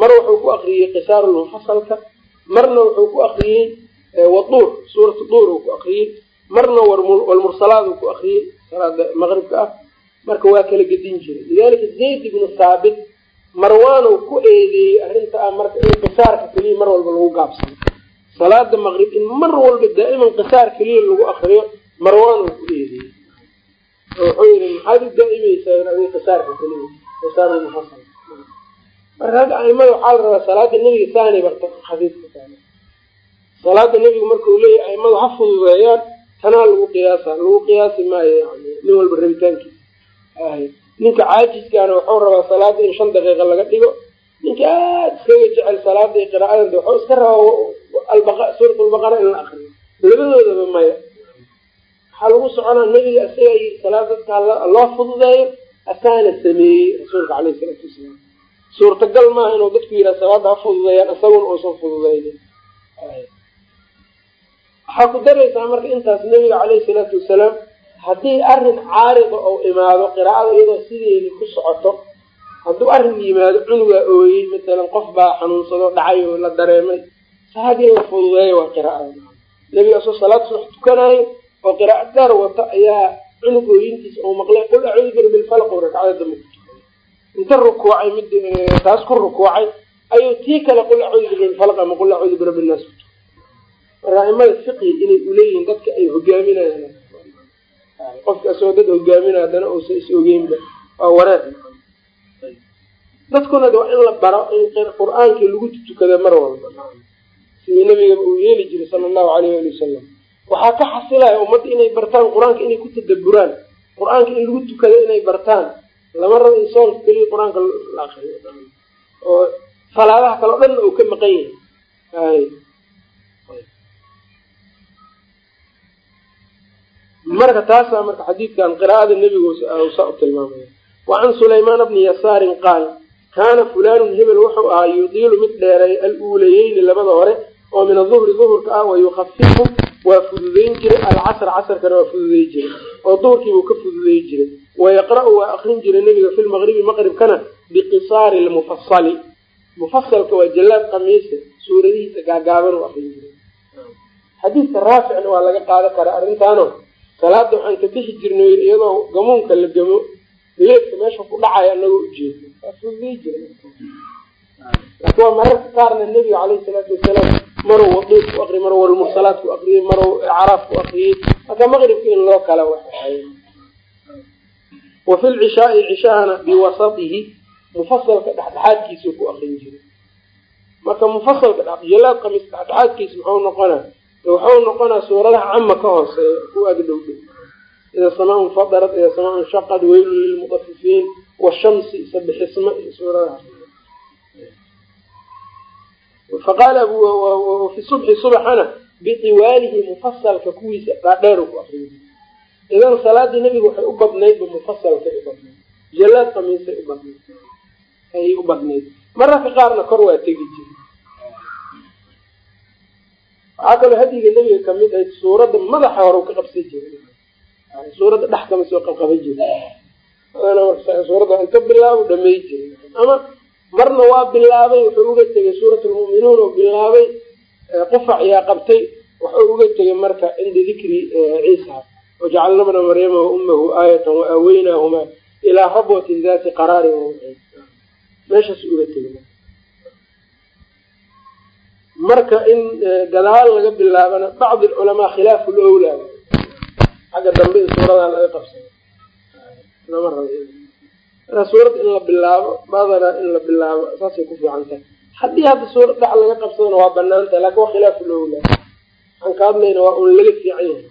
mar wuxuu ku akriyey qisaarulmufasalka marna wuxuu ku akriyey waduur suuratu duur uu ku akriyey. Marna walmursalaad uu ku akriyey salaada maqribka ah. Marka waa kala gedin jiray. Lidalika zayd ibnu thaabit marwaanow ku eedeeyey arrinta ah marka in qisaarka keliya mar walba lagu gaabsano salaada maqrib in mar walba daa'iman qisaar keliya lagu akriyo marwaanow ku eedeeyey wuxuu yihi maxaad u daa'imaysaa adiga qisaarka keliya qisaarulmufasal marka ragga aimada waxaa la rabaa salaada nebiga saanay barta xafiidka saana salaada nebiga marka uu leeyahy aimadu ha fududeeyaan tanaa lagu qiyaasa lagu qiyaasi maayo yani nin walba rabitaankiisa ahay. Ninka caajiskaana wuxuu rabaa salaada in shan daqiiqa laga dhigo. Ninka aada iskaga jecel salaada iyo qiraa'adan wuxuu iska rabaa suurat albaqara in la akriyo labadoodaba maya waxaa lagu soconaa nebiga isaga yii salaad loo fududeeyo asaana sameeyey rasuulka caleyhi isalaatu wasalaam. Suurtagal maaha inuu dadku yidhaha salaada ha fududeeyaan isaguna uusan fududeynin. Waxaa ku daraysaa marka intaas nebiga caleyhi salaatu wasalaam haddii arrin caarida ou imaado qiraa'ada iyadoo sideedii ku socoto hadduu arrin yimaado cunugaa ooyey matalan qof baa xanuunsado dhacay oo la dareemay salaadii la fududeeya waa qiraa'ada. Nebiga asoo salaad subax tukanaayo oo qiraa'o gaar wata ayaa cunug ooyintiisa oo maqlay qul acuudu birabbi lfalaq oo ragcada dambe. Ku tukaday inta rukuucay mid taas ku rukuucay ayuu tii kale qul acuudu birabbi lfalaq ama qul acuudu birabbi nnaas ku tukay marka aimada fiqhi inay uleeyihiin dadka ay hogaaminayaan qofka dad hogaaminaya haddana uusa is ogeynba waa wareer dadkuna waa in la baro in qur'aankii lagu tukada mar walba. Sidii nabigaba uu yeeli jiray sala allahu aleyh ali wasalam waxaa ka xasilaya ummadda inay bartaan qur'aanka inay ku tadaburaan qur'aanka in lagu tukado inay bartaan. Lama rabo in soonka keliya qur'aanka la akriyo oo salaadaha kale o dhanna uu ka maqan yahay. Marka taasaa marka xadiidkan qiraa'ada nebigu saa u tilmaamaya wa can sulaymaan bni yasaarin qaal kaana fulaanun hebel wuxuu ahaa yudiilu mid dheeray al-uulayeyni labada hore oo min aduhri duhurka ah wa yukafifu waa fududeyn jiray alcasr casarkana waa fududey jiray. Oo duhurkiibuu ka fududey jiray. Wa yaqra'u waa akrin jiray nebiga fi lmaqribi maqribkana biqisaari lmufasali mufasalka waa jalaad kamiisa suuradihiisa gaagaaban u akrin jiray. Xadiidka raaficna waa laga qaadan karaa arrintaano. Salaada waxaan ka bixi jirnay iyadoo gamuunka la gamo leedka meesha ku dhacaya anagoo ujeedo waafudii jira laakiin waa mararka qaarna nebiga caleyhi salaatu wasalaam maruu waduud ku akriy maruu walmursalaad ku akriyey maruu icraaf ku akriyey marka maqribka in loo kala waxay wa fi lcishaai cishahana biwasatihi mufasalka dhexdhexaadkiisuu ku akrin jiray. Marka mufasalka jalaad kamiis dhexdhexaadkiisa muxuu noqonaa waxau noqonaa suuradaha cama ka hooseeya ku agdhow dhow ida samaa fadarat ida samaa shaqad weylun lilmudafifiin washamsi sabixisma iyo suuradahaas faqaala fi subxi subaxana biiwaalihi mufasalka kuwiisa dhaadheer ku akriya idan salaadii nabiga waxay u badnaydba mufasalkay u badnayd jalaad kamiisay u badnayd ayay u badnayd mararka qaarna kor waa tegi jiri waxaa kaloo hadiga nebiga ka mid ahayd suuradda madaxa hore ka qabsan jiray suuradda dhex kama soo qabqaban jiri suuradda inka bilaabo dhamay jiray ama marna waa bilaabay wuxuu uga tegay suurat lmu'minuun oo bilaabay qufac yaa qabtay wuxuu uga tegay marka cinda dikri ciisa wajacalna bna maryama wa ummahu aayatan wa aaweynaahuma ilaa rabwatin dati qaraarin meeshaas uga tegay marka. In gadaal laga bilaabana bacd culamaa khilaafu lowlaa xagga dambe in suuradan laga marka suurad in la bilaabo badanaa in la bilaabo saasay ku fiican tahay haddii hadda suurad dhac laga qabsadona waa bannaan tahay laakiin waa khilaafu lowlaa waxaan ka hadlayna waa un laga fiican yahay.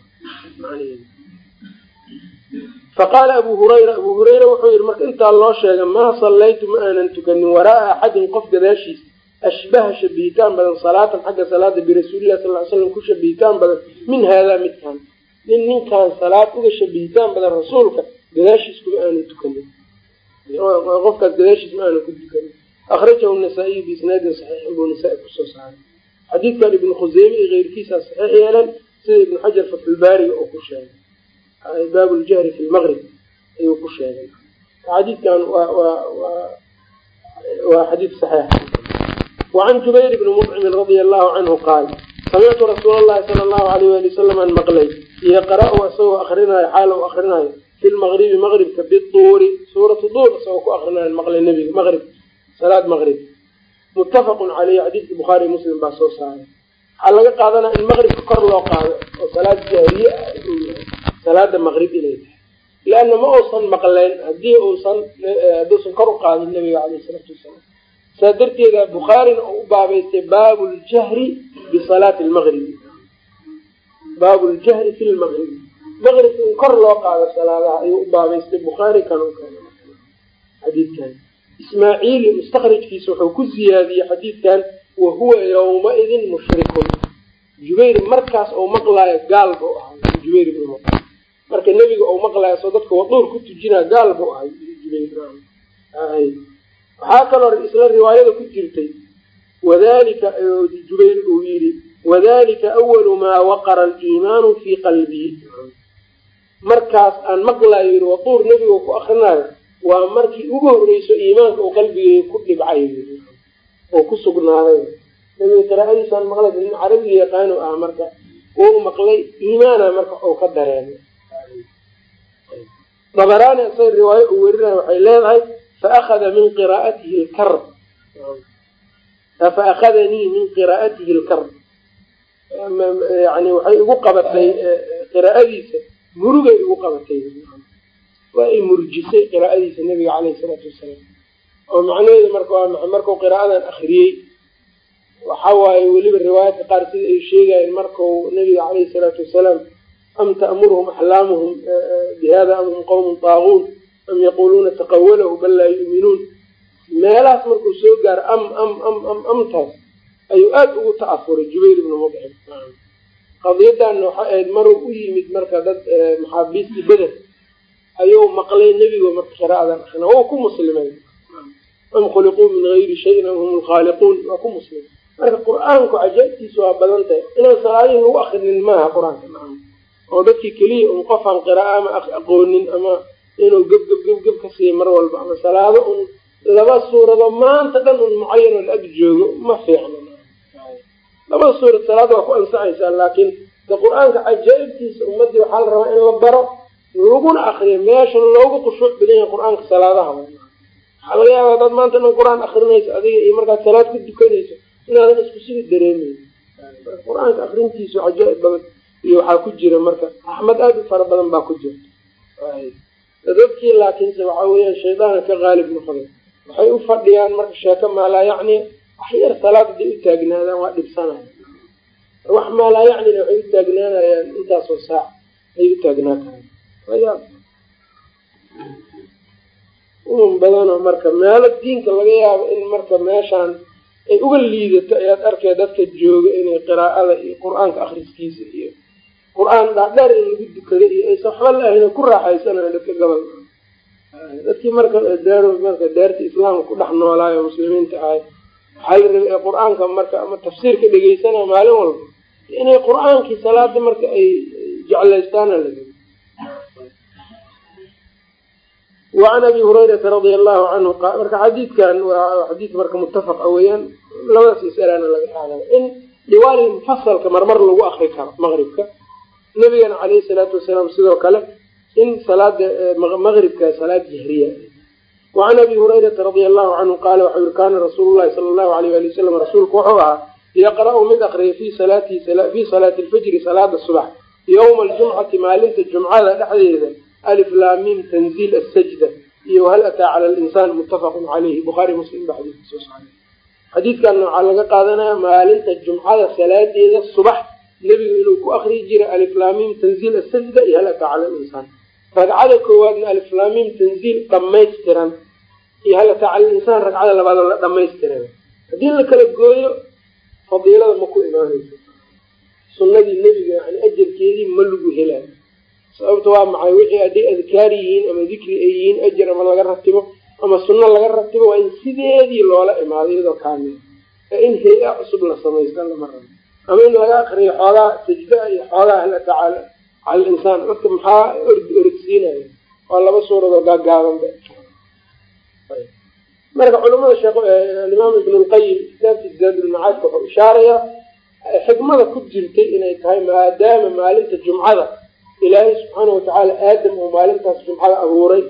Faqaala abu hurayra abu hurayra wuxuu yihi marka intaa loo sheega maa sallaytu ma aanan tukanin waraaa axadin qof gadaashiis. Ashbaha shabihitaan badan salaatan xagga salaada birasuulillahi sal ly slam ku shabihitaan badan min haadaa midkan nin ninkaan salaad uga shabihitaan badan rasuulka gadaashiis kuma aanan tukanin qofkaas gadaashiis ma aanan ku tukanin akhrajahu nasaa-iyu biisnaadin saxiixin buu nasaa-i ku soo saaray. Xadiidkan ibnu khuseyme iyo keyrkiisaa saxiix yeelan sida ibnu xajar fatxulbaariga oo ku sheegay. Baab ljahri fi lmaqrib ayuu ku sheegay. Xadiidkan waa xadiid saxiix. Wacan jubayr bni mudcimin radia allahu canhu qaal samictu rasuula llahi sala allahu alayh wali wasalam an maqlay yaqra-u isagoo akrinaayo xaal u akrinaayo fi lmaqribi maqribka biduuri suuratu duur isagoo ku akrinaayo maqlay nebiga maqrib salaad maqrib muttafaqun caleyhi xadiidka bukhaari muslim baa soo saaray. Waxaa laga qaadanaa in maqribka kor loo qaado oo salaad jaariye ah salaada maqrib inay tahay. Leanna ma uusan maqleen haddii uusan hadduusan kor u qaadin nabiga caleyh isalaatu wasalaam. Saa darteeda bukhaarina oo u baabaystay baabu ljahri bisalaati lmaqribi baabu ljahri fi lmaqribi maqribka in kor loo qaado salaadaha ayuu u baabaystay bukhaari kan xadiidkan. Ismaaciili mustakrijkiisa wuxuu ku ziyaadiyey xadiidkan wa huwa yawmaidin mushrikun. Jubayr markaas ou maqlaayo gaal buu ahay jubayr ibn marka nebiga ou maqlaayo soo dadka waduur ku tujinaa gaal buu ahay waxaa kaloo isla riwaayada ku jirtay wadalika jubayr uu yidhi wadalika awalu maa waqara aliimaanu fii qalbii markaas aan maqlaayo yii waduur nebiga ku akrinayo waa markii ugu horreyso iimaanka uu qalbigay ku dhibcay oo ku sugnaaday. Nabiga qiraa'adiisaan maqlay nin carabiga yaqaanu ah marka uu maqlay iimaana marka uu ka dareemay dabaraani isaga riwaayo uu werinayo waxay leedahay faahada min qiraa'atihi lkarb faakhadanii min qiraa'atihi lkarb yani waxay igu qabatay qiraa'adiisa murugay igu qabatay. Waa ay murjisay qiraa'adiisa nabiga caleyhi salaatu wasalaam. Oo macnaheedu marka waa markau qiraa'adan akriyey waxa waaye weliba riwaayaadka qaar sida ay sheegayeen markau nabiga caleyhi salaatu wasalaam am ta'muruhum axlaamuhum bihada am hum qawmun taaguun am yaquluuna taqawalahu bal laa yu'minuun. Meelahaas markuu soo gaaro am am am am amtaas ayuu aada ugu ta'afuray jubayr ibnu mudcim qadiyadanna waxay ahayd maruu u yimid marka dad maxaabiistii beder ayuu maqlay nebigo marka qiraa'adan akrina waa ku muslimay am khuliquu min gayri shayin am hum lkhaaliquun waa ku muslimay marka qur'aanku cajaa'ibtiisu waa badan tahay. Inaan salaadihi lagu akrinin maaha qur'aanka. Oo dadkii keliya un qofaan qira'a ama aqoonin ama inuu geb geb geb geb ka siiya mar walba ama salaado un laba suuradoo maanta dhan un mucayan oo la ag joogo ma fiicno labada suurad salaada waa ku ansaxaysaa laakiin de qur'aanka cajaa-ibtiisa ummadii waxaa la rabaa in la baro laguna akriyo meesha loogu khushuuc badan yahay qur'aanka salaadaha waxaa laga yaaba hadaad maanta dhan qur'aan akrinayso adiga iyo markaad salaad ku dukanayso inaadan isku sida dareemeyn qur'aanka akrintiisu cajaa-ib badan iyo waxaa ku jira marka raxmad aada u fara badan baa ku jirta dadkii laakiinse waxa weeyaan shaydaana ka qaalib noqday. Waxay u fadhiyaan marka sheeko maalaa yacni wax yar salaad haday u taagnaadaan waa dhibsanaya wax maalaa yacnina waxay u taagnaanayaan intaasoo saac ay u taagnaa karaan uman badanoo marka meelo diinka laga yaabo in marka meeshaan ay uga liidato ayaad arkay dadka jooga inay qiraa'ada iyo qur'aanka akriskiisa iyo qur'aan dhaadheer in lagu dukado iyo aysan waxba la ahayn ku raaxaysanayo dadka gobol dadkii marka daar marka daarta islaamka ku dhex noolaayo muslimiinta ahay waxaa la rabay qur'aanka marka ama tafsiirka dhegeysanaya maalin walba. Inay qur'aankii salaada marka ay jeclaystaana la wacan abi hurayrata radia allahu canhu marka xadiidkan waa xadiid marka muttafaqa weeyaan labadaas masalana laga qaadaya in diwaali mufasalka marmar lagu akri karo maqribka nabigana caleyhi salaatu wasalaam sidoo kale in salaada maqribka salaad jahriya wacan abi hurayrata radia allahu canhu qaala waxau yihi kaana rasuulu llahi sala allahu alayh ali wasalam rasuulku wuxuu ahaa yaqra-u mid akriya fii salaati alfajri salaada subax yowma aljumcati maalinta jumcada dhexdeeda alif laamim tanziil asajda iyo wahal ataa cala linsaan muttafaqun caleyhi bukhaari muslim ba xadiidka soo saaray xadiidkanna waxaa laga qaadanaya maalinta jumcada salaadeeda subax nebigu inuu ku akriyi jiray aliflaamim tanziil asajda iyo hal ataa cala linsaan ragcada koowaadna aliflaamim tanziil dhamaystiran iyo hal ataa cala ragcada labaadoo la dhamaystiran haddii la kala gooyo fadiilada ma ku imaanayso. Sunadii nebiga yani ajarkeedii ma lagu helaayo sababta waa maxay? Wixii hadday adkaar yihiin ama dikri ay yihiin ajar ama laga ratibo ama sunno laga ratibo waa in sideedii loola imaado iyadoo kaamil. Ee in hay'a cusub la samaysta lama rabo ama in laga akriyo xoogaa sajdaa iyo xoogaa hal ataa linsaan dadka maxaa orodsiinaya waa laba suuradoo gaagaabanba marka culamada sheekh alimaam ibn lqayim kitaabkiisa zaadulmacaadka wuxuu ishaarayaa xikmada ku jirtay inay tahay maadaama maalinta jumcada ilaahay subxaana watacaala aadam uu maalintaas jumcada abuuray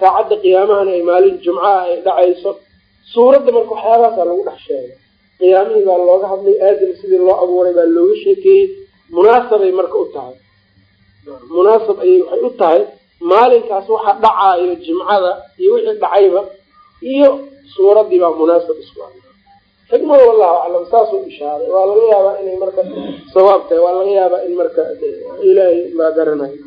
saacadda qiyaamahana ay maalin jumcaha ay dhacayso suuradda marka waxyaabahaasaa lagu dhex sheegay. Qiyaamihii baa looga hadlay aadam sidii loo abuuray baa looga sheekeeyey munaasabay marka u tahay munaasab ayay waxay u tahay maalinkaas waxa dhacaayo jimcada iyo wixii dhacayba iyo suuraddii baa munaasab isku ah xikmada wallahu aclam saasuu ishaaray. Waa laga yaabaa inay marka sawaab tahay waa laga yaabaa in marka ilaahay baa garanayo.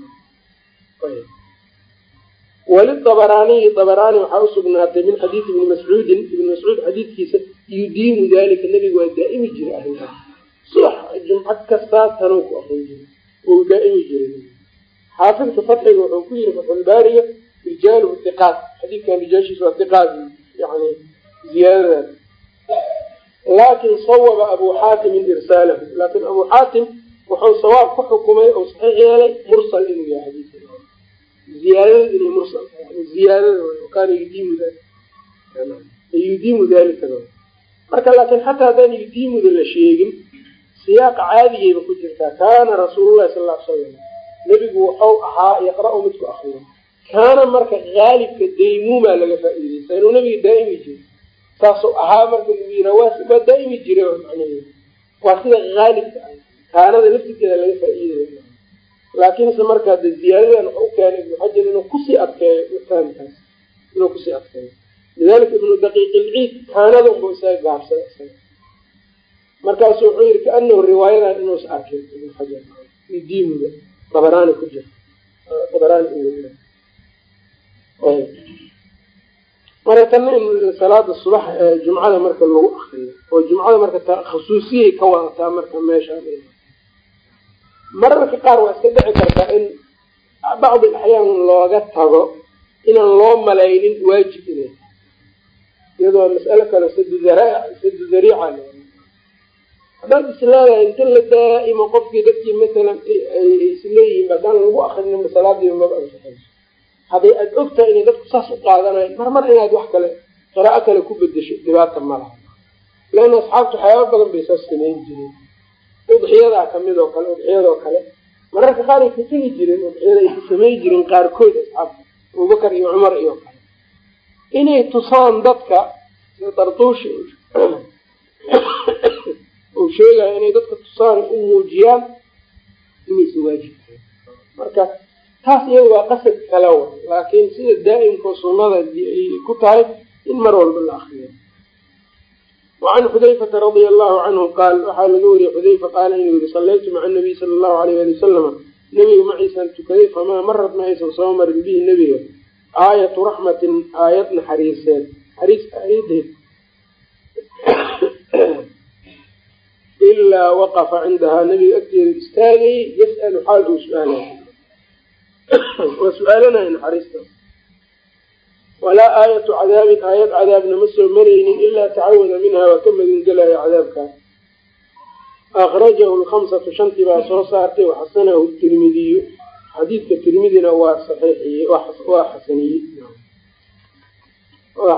Waliabaraaniyi abaraani waxaa usugnaatay min xadiidi ibni mascuudin ibni mascuud xadiidkiisa yudiimu dalika nebigu waa daa'imi jiray arrintaas. Subax jumco kastaa tanuu ku akrin jiray wuu daa'imi jiray. Xaafidka fatxiga wuxuu ku yiri fatxulbaariga rijaaluhu iqaad xadiidkan rijaashiisa waa iqaad yani ziyaadadaas laakin sawaba abu xaatimin irsaalahu. Laakin abu xaatim wuxuu sawaab ku xukumay oo saxiix yeelay mursal inuu yahay xadiidka ziyaadada inay mursal ziyaadada kaana yudiimu yudiimu dalika marka laakin xataa haddaan yudiimuda la sheegin siyaaqa caadigayba ku jirtaa kaana rasuulullahi sal ly slam nebigu wuxuu ahaa yaqra-u midku akriyo kaana marka haalibka daymuumaa laga faa-iideysa inuu nabiga daa'imi jiro saasuu ahaa marka yira waa daa'imi jira macnaheedu waa sida haalibka ah. Kaanada laftirkeeda laga faa-iidaya laakiinse marka de ziyaadadan waxa u keenay ibnu xajar inuu ku sii adkeeyo fahamkaas inuu ku sii adkeeyo. Lidalika ibnu daqiiq ilciid kaanada unba isaga gaabsada isaga markaasu wuxuu yihi kaanahu riwaayadan inuusa arkin. Ibnu xajar diimuda dabaraani ku jira. Dabaraani marka salaada subax jumcada marka lagu akriyo oo jumcada marka ta khusuusiyay ka wadataa marka meesha mararka qaar waa iska dhici kartaa in bacdi axyaan looga tago inaan loo malaynin waajib inay iyadoo mas'alo kale sadu dariica haddaad isleedahay inta la daa'imo qofkii dadkii masalan ay isleeyihiin haddaan lagu akrinin salaadiiba maba ansaxayso hadday aada ogtahay inay dadku saas u qaadanayan mar mar inaad wax kale qiraa'o kale ku bedesho dhibaata ma laha. Leanna asxaabtu waxyaaba badan bay saas samayn jireen. Udxiyadaa ka mid oo kale udxiyadoo kale. Mararka qaar ay ka tegi jireen udxiyada ay ka samayn jireen qaarkood asxaabta abubakar iyo cumar iyo kale. Inay tusaan dadka darduushi uu sheegayo inay dadka tusaan u muujiyaan inaysa waajibtahay marka taas iyada waa qasad kale wa laakiin sida daa'imka sunnada ku tahay in mar walba la akriyo wacan xudayfata radia allahu canhu qaal waxaa laga wariyey xudayfa qaala inuu yihi sallaytu maca nabiy sala allahu alayh ali wasalama nebiga maciisaan tukaday famaa marad ma aysan soo marin bihi nebiga. Aayatu raxmatin aayad naxariiseed. Naxariis aayadeed ilaa waqafa cindahaa nebiga agteeda istaagayay yas'alu xaal uu su'aalay waa su'aalanaya naxariista walaa aayatu cadaabin aayad cadaabna ma soo maraynin ilaa tacawada minhaa waa ka magangelaya cadaabkaas akhrajahu lkhamsatu shantii baa soo saartay waxasanahu tirmidiyu xadiidka tirmidina waa saxiixiye waa xasaniyey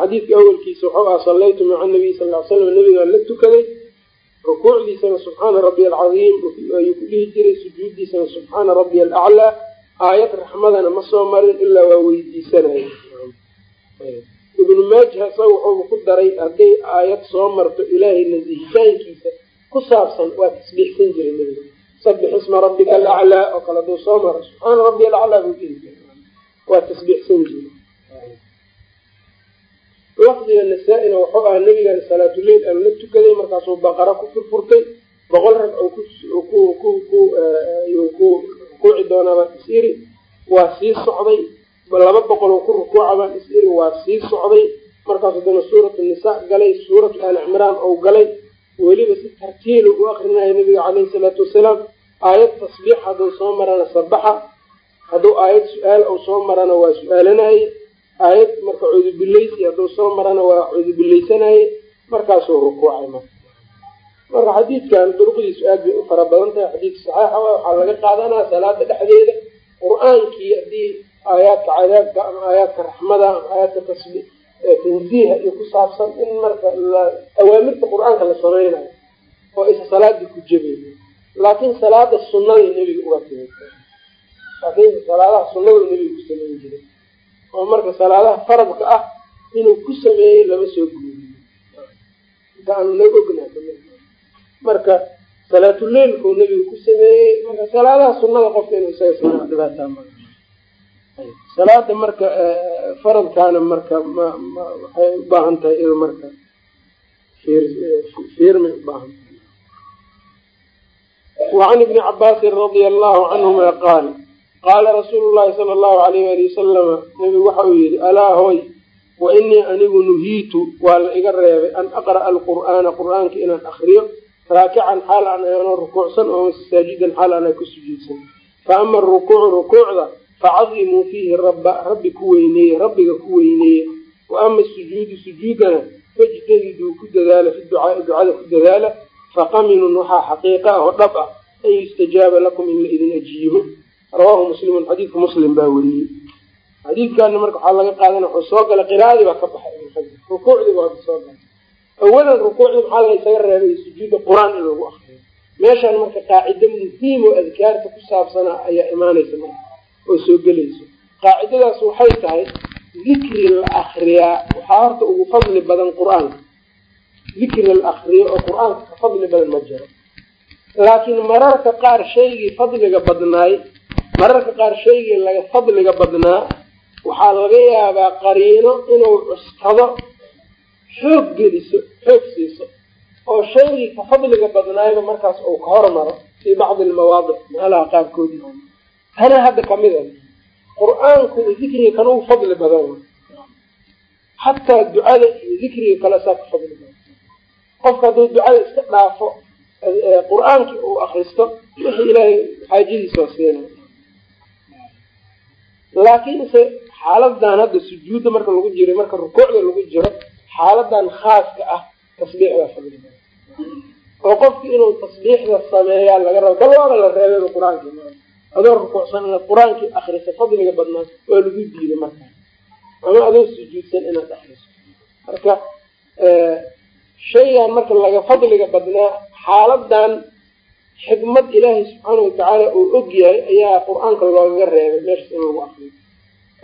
xadiidka awalkiisa wuxuu ah sallaytu maca nabiy sal l slam nabigaan la tukaday rukuucdiisana subxaana rabbiy alcadiim ayuu ku dhihi jiray sujuuddiisana subxaana rabbiy alaclaa aayad raxmadana ma soo marin ilaa waa weydiisanaya ibnu maaja isaga wuxuu ku daray hadday aayad soo marto ilaahay nasihitaankiisa ku saabsan waa tasbiixsan jiray nabiga. Sabix isma rabbika alaclaa oo kale haduu soo maro. Subxaana rabbiy alaclaa buu dhihi jiray. Waa tasbiixsan jiray lafdiga nasaa-ina wuxuu ahaa nabigan salaatuleyl aan la tukaday markaasuu baqara ku furfurtay. Boqol rag ku rukuuci doonaa baan is iri waa sii socday. Laba boqol oo ku rukuuca baan is iri waa sii socday. Markaas haddana suuratu nisaa galay suuratu aali cimraan ou galay. Weliba si tartiilu u akrinayo nabiga caleyhi salaatu wasalaam. Aayad tasbiix hadduu soo marana sabaxa. Hadduu aayad su'aal ou soo marana waa su'aalanayay aayad marka cudubileysi hadduu soo marana waa cudubileysanayay markaasuu rukuucay marka. Marka xadiidkan duruqdiisu aad bay u fara badan tahay xadiidka saxiixa waxaa laga qaadanaa salaada dhexdeeda qur'aankii haddii aayaadka cadaabka ama aayaadka raxmada ama aayaadka tasbi tanziiha iyo ku saabsan in marka awaamirta qur'aanka la samaynayo oo isa salaadii ku jebeyno laakiin salaada sunnaday nebiga uga timid laakiin salaadaha sunnada nebiga ku sameyn jiray oo marka salaadaha faradka ah inuu ku sameeyey lama soo guuriyo inta aanu naga ognaa marka salaatuleilkuu nebiga ku sameeyey marka salaadaha sunnada qofka inuu isaga samaa dhibaataa ma salaada marka faradkaana marka ma ma waxay u baahan tahay iyado marka fiirmay u baahan tahay. Wacan ibni cabaasin radia allahu canhuma qaal qaala rasuulu llahi sala allahu alayh ali wasalama nebigu waxa uu yihi alaa hoy wa inii anigu nuhiitu waa la iga reebay an aqra'a alqur'aana qur'aanka inaan akriyo raakican xaal aan ano rukuucsan oo saajidan xaal ana ku sujuudsan. Fa ama arukuucu rukuucda facadimuu fiihi rabba rabbi ku weyneeye rabbiga ku weyneeye wa ama sujuudu sujuudana fajtahiduu ku dadaala fi ducaai ducada ku dadaala faqaminun waxaa xaqiiqa ah oo dhab ah an yustajaaba lakum in la idin ajiibo rawaahu muslimun xadiidka muslim baa weriyey xadiidkaana marka waxaa laga qaadana wuxuu soo galay qiraa'adii baa ka baxay rukuucdii baa soo galay. Awalan rukuucdii maxaa laga isaga reebay? Sujuuda qur'aan in lagu akriyo meeshaan marka qaacido muhiim oo adkaarta ku saabsanaa ayaa imaanaysa marka oo soo gelayso. Qaacidadaas waxay tahay dikri la akriyaa waxaa horta ugu fadli badan qur'aanka dikri la akriyo oo qur'aanka ka fadli badan ma jiro. Laakiin mararka qaar shaygii fadliga badnaay mararka qaar shaygii laga fadliga badnaa waxaa laga yaabaa qariino inuu cuskado xoog geliso xoog siiso. Oo shaygii ka fadliga badnaayba markaas uu ka hormaro fii bacdi almawaadic meelaha qaarkood. Tana hadda ka mid a qur'aanku dikriga kan ugu fadli badan xataa ducada iyo dikriga kale saa ka fadli badan. Qofka hadduu ducada iska dhaafo qur'aankii uu akristo wixii ilaahay xaajadiisa laakiinse xaaladan hadda sujuudda marka lagu jiro marka rukuucda lagu jiro xaaladan khaaska ah tasbiixda fadli oo qofki inuu tasbiixda sameeyaa laga rabo bal la reebay qur'aanki adoo rukuucsan inaad qur'aankii akriso fadliga badnaa waa lagu diiday markaa ama adoo sujuudsan inaad akriso marka shaygan marka laga fadliga badnaa xaaladan xikmad ilaahay subxaana watacaala uu og yahay ayaa qur'aanka loogaga reebay meeshas in lagu akriyo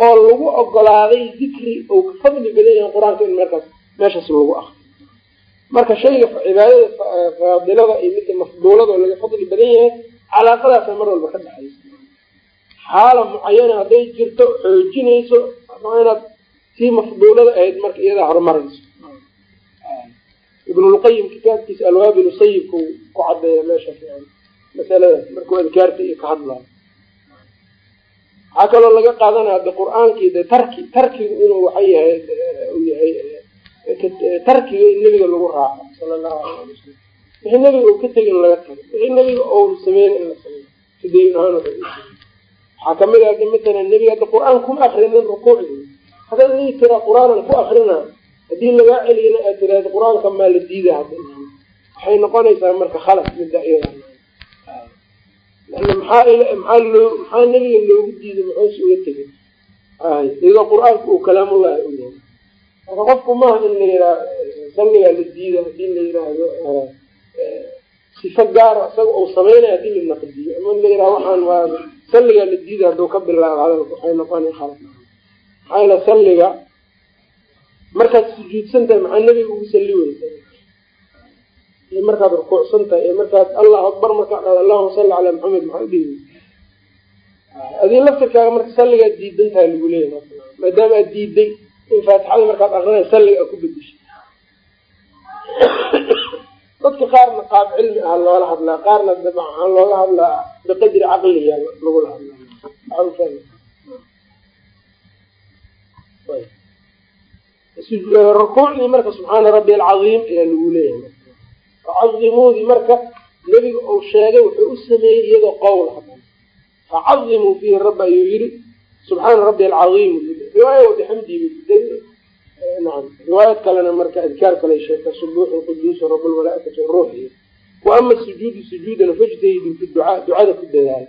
oo lagu ogolaaday dikri uu ka fadli badan yahay qur'aanka in markaas meeshaas lagu akriyo marka shayga cibaadada faadilada iyo midda mafduulada oo laga fadli badan yahay calaaqadaasa mar walba ka dhexaysa xaala mucayana hadday jirto xoojinayso inaad sii mafduulada ahayd marka iyadaa horumarayso ibnulqayim kitaabkiisa alwaabil sayibka ku cadeeya meesha masaladaas markuu adkaarta iyo ka hadlayo waxaa kaloo laga qaadanaya de qur'aankii de tarki tarkigu inuu waxa yahay u yahay tarkiga in nebiga lagu raaco sala allahu alayh ali wasalam wixii nebiga uu ka tegi in laga tago wixii nebiga ou sameyn in la sameyo sidayn ahaan waxaa ka mid ah matalan nebiga hadda qur'aan kuma akrinin rukuucdi haddaad ii tira qur'aanan ku akrina haddii lagaa celiyana aad tiraahda qur'aanka maa la diida waxay noqonaysaa marka khalas midda iyada. Maxaa nebiga loogu diiday muxuuse uga tegay ay iyadoo qur'aanka uu kalaamullahi u yahay. Marka qofku maaha in la yiraa salligaa la diida haddii la yiraahdo sifo gaara isaga uu sameynaya haddii la naqdiyo. Ama in la yiraha waxaan salligaa la diida hadduu ka bilaabo hadalka waxay noqona khalas maxaa yala salliga markaad sujuudsan tahay maxaa nebiga ugu salli weysa iyo markaad rukuucsan tahay iyo markaad allahu akbar markaa dhahdo allahuma salli calaa maxamed maxaa udhihi adii laftirkaaga marka salligaad diidan tahay lagu leeyahy maadaama aad diiday in faatixada markaad akrinay salliga a ku bedeshay dadka qaarna qaab cilmi ah loola hadlaa qaarna waxaa looga hadlaa biqadri caqliya lagula hadlaa rukuucdii marka subxaana rabbi alcaiim ayaa lagu leeyahay. Facadimuudii marka nebiga uu sheegay wuxuu u sameeyey iyadoo qowl facadimuu fiihi rabbi ayuu yihi subxaana rabbi alcaiim riwaaya bixamdi naam riwaayad kalena marka adkaar kale sheegta subuuxu quduusu rablmalaaikati ruux wa ama sujuudu sujuudana fajtahidu fi ducaa ducada ku dadaalo.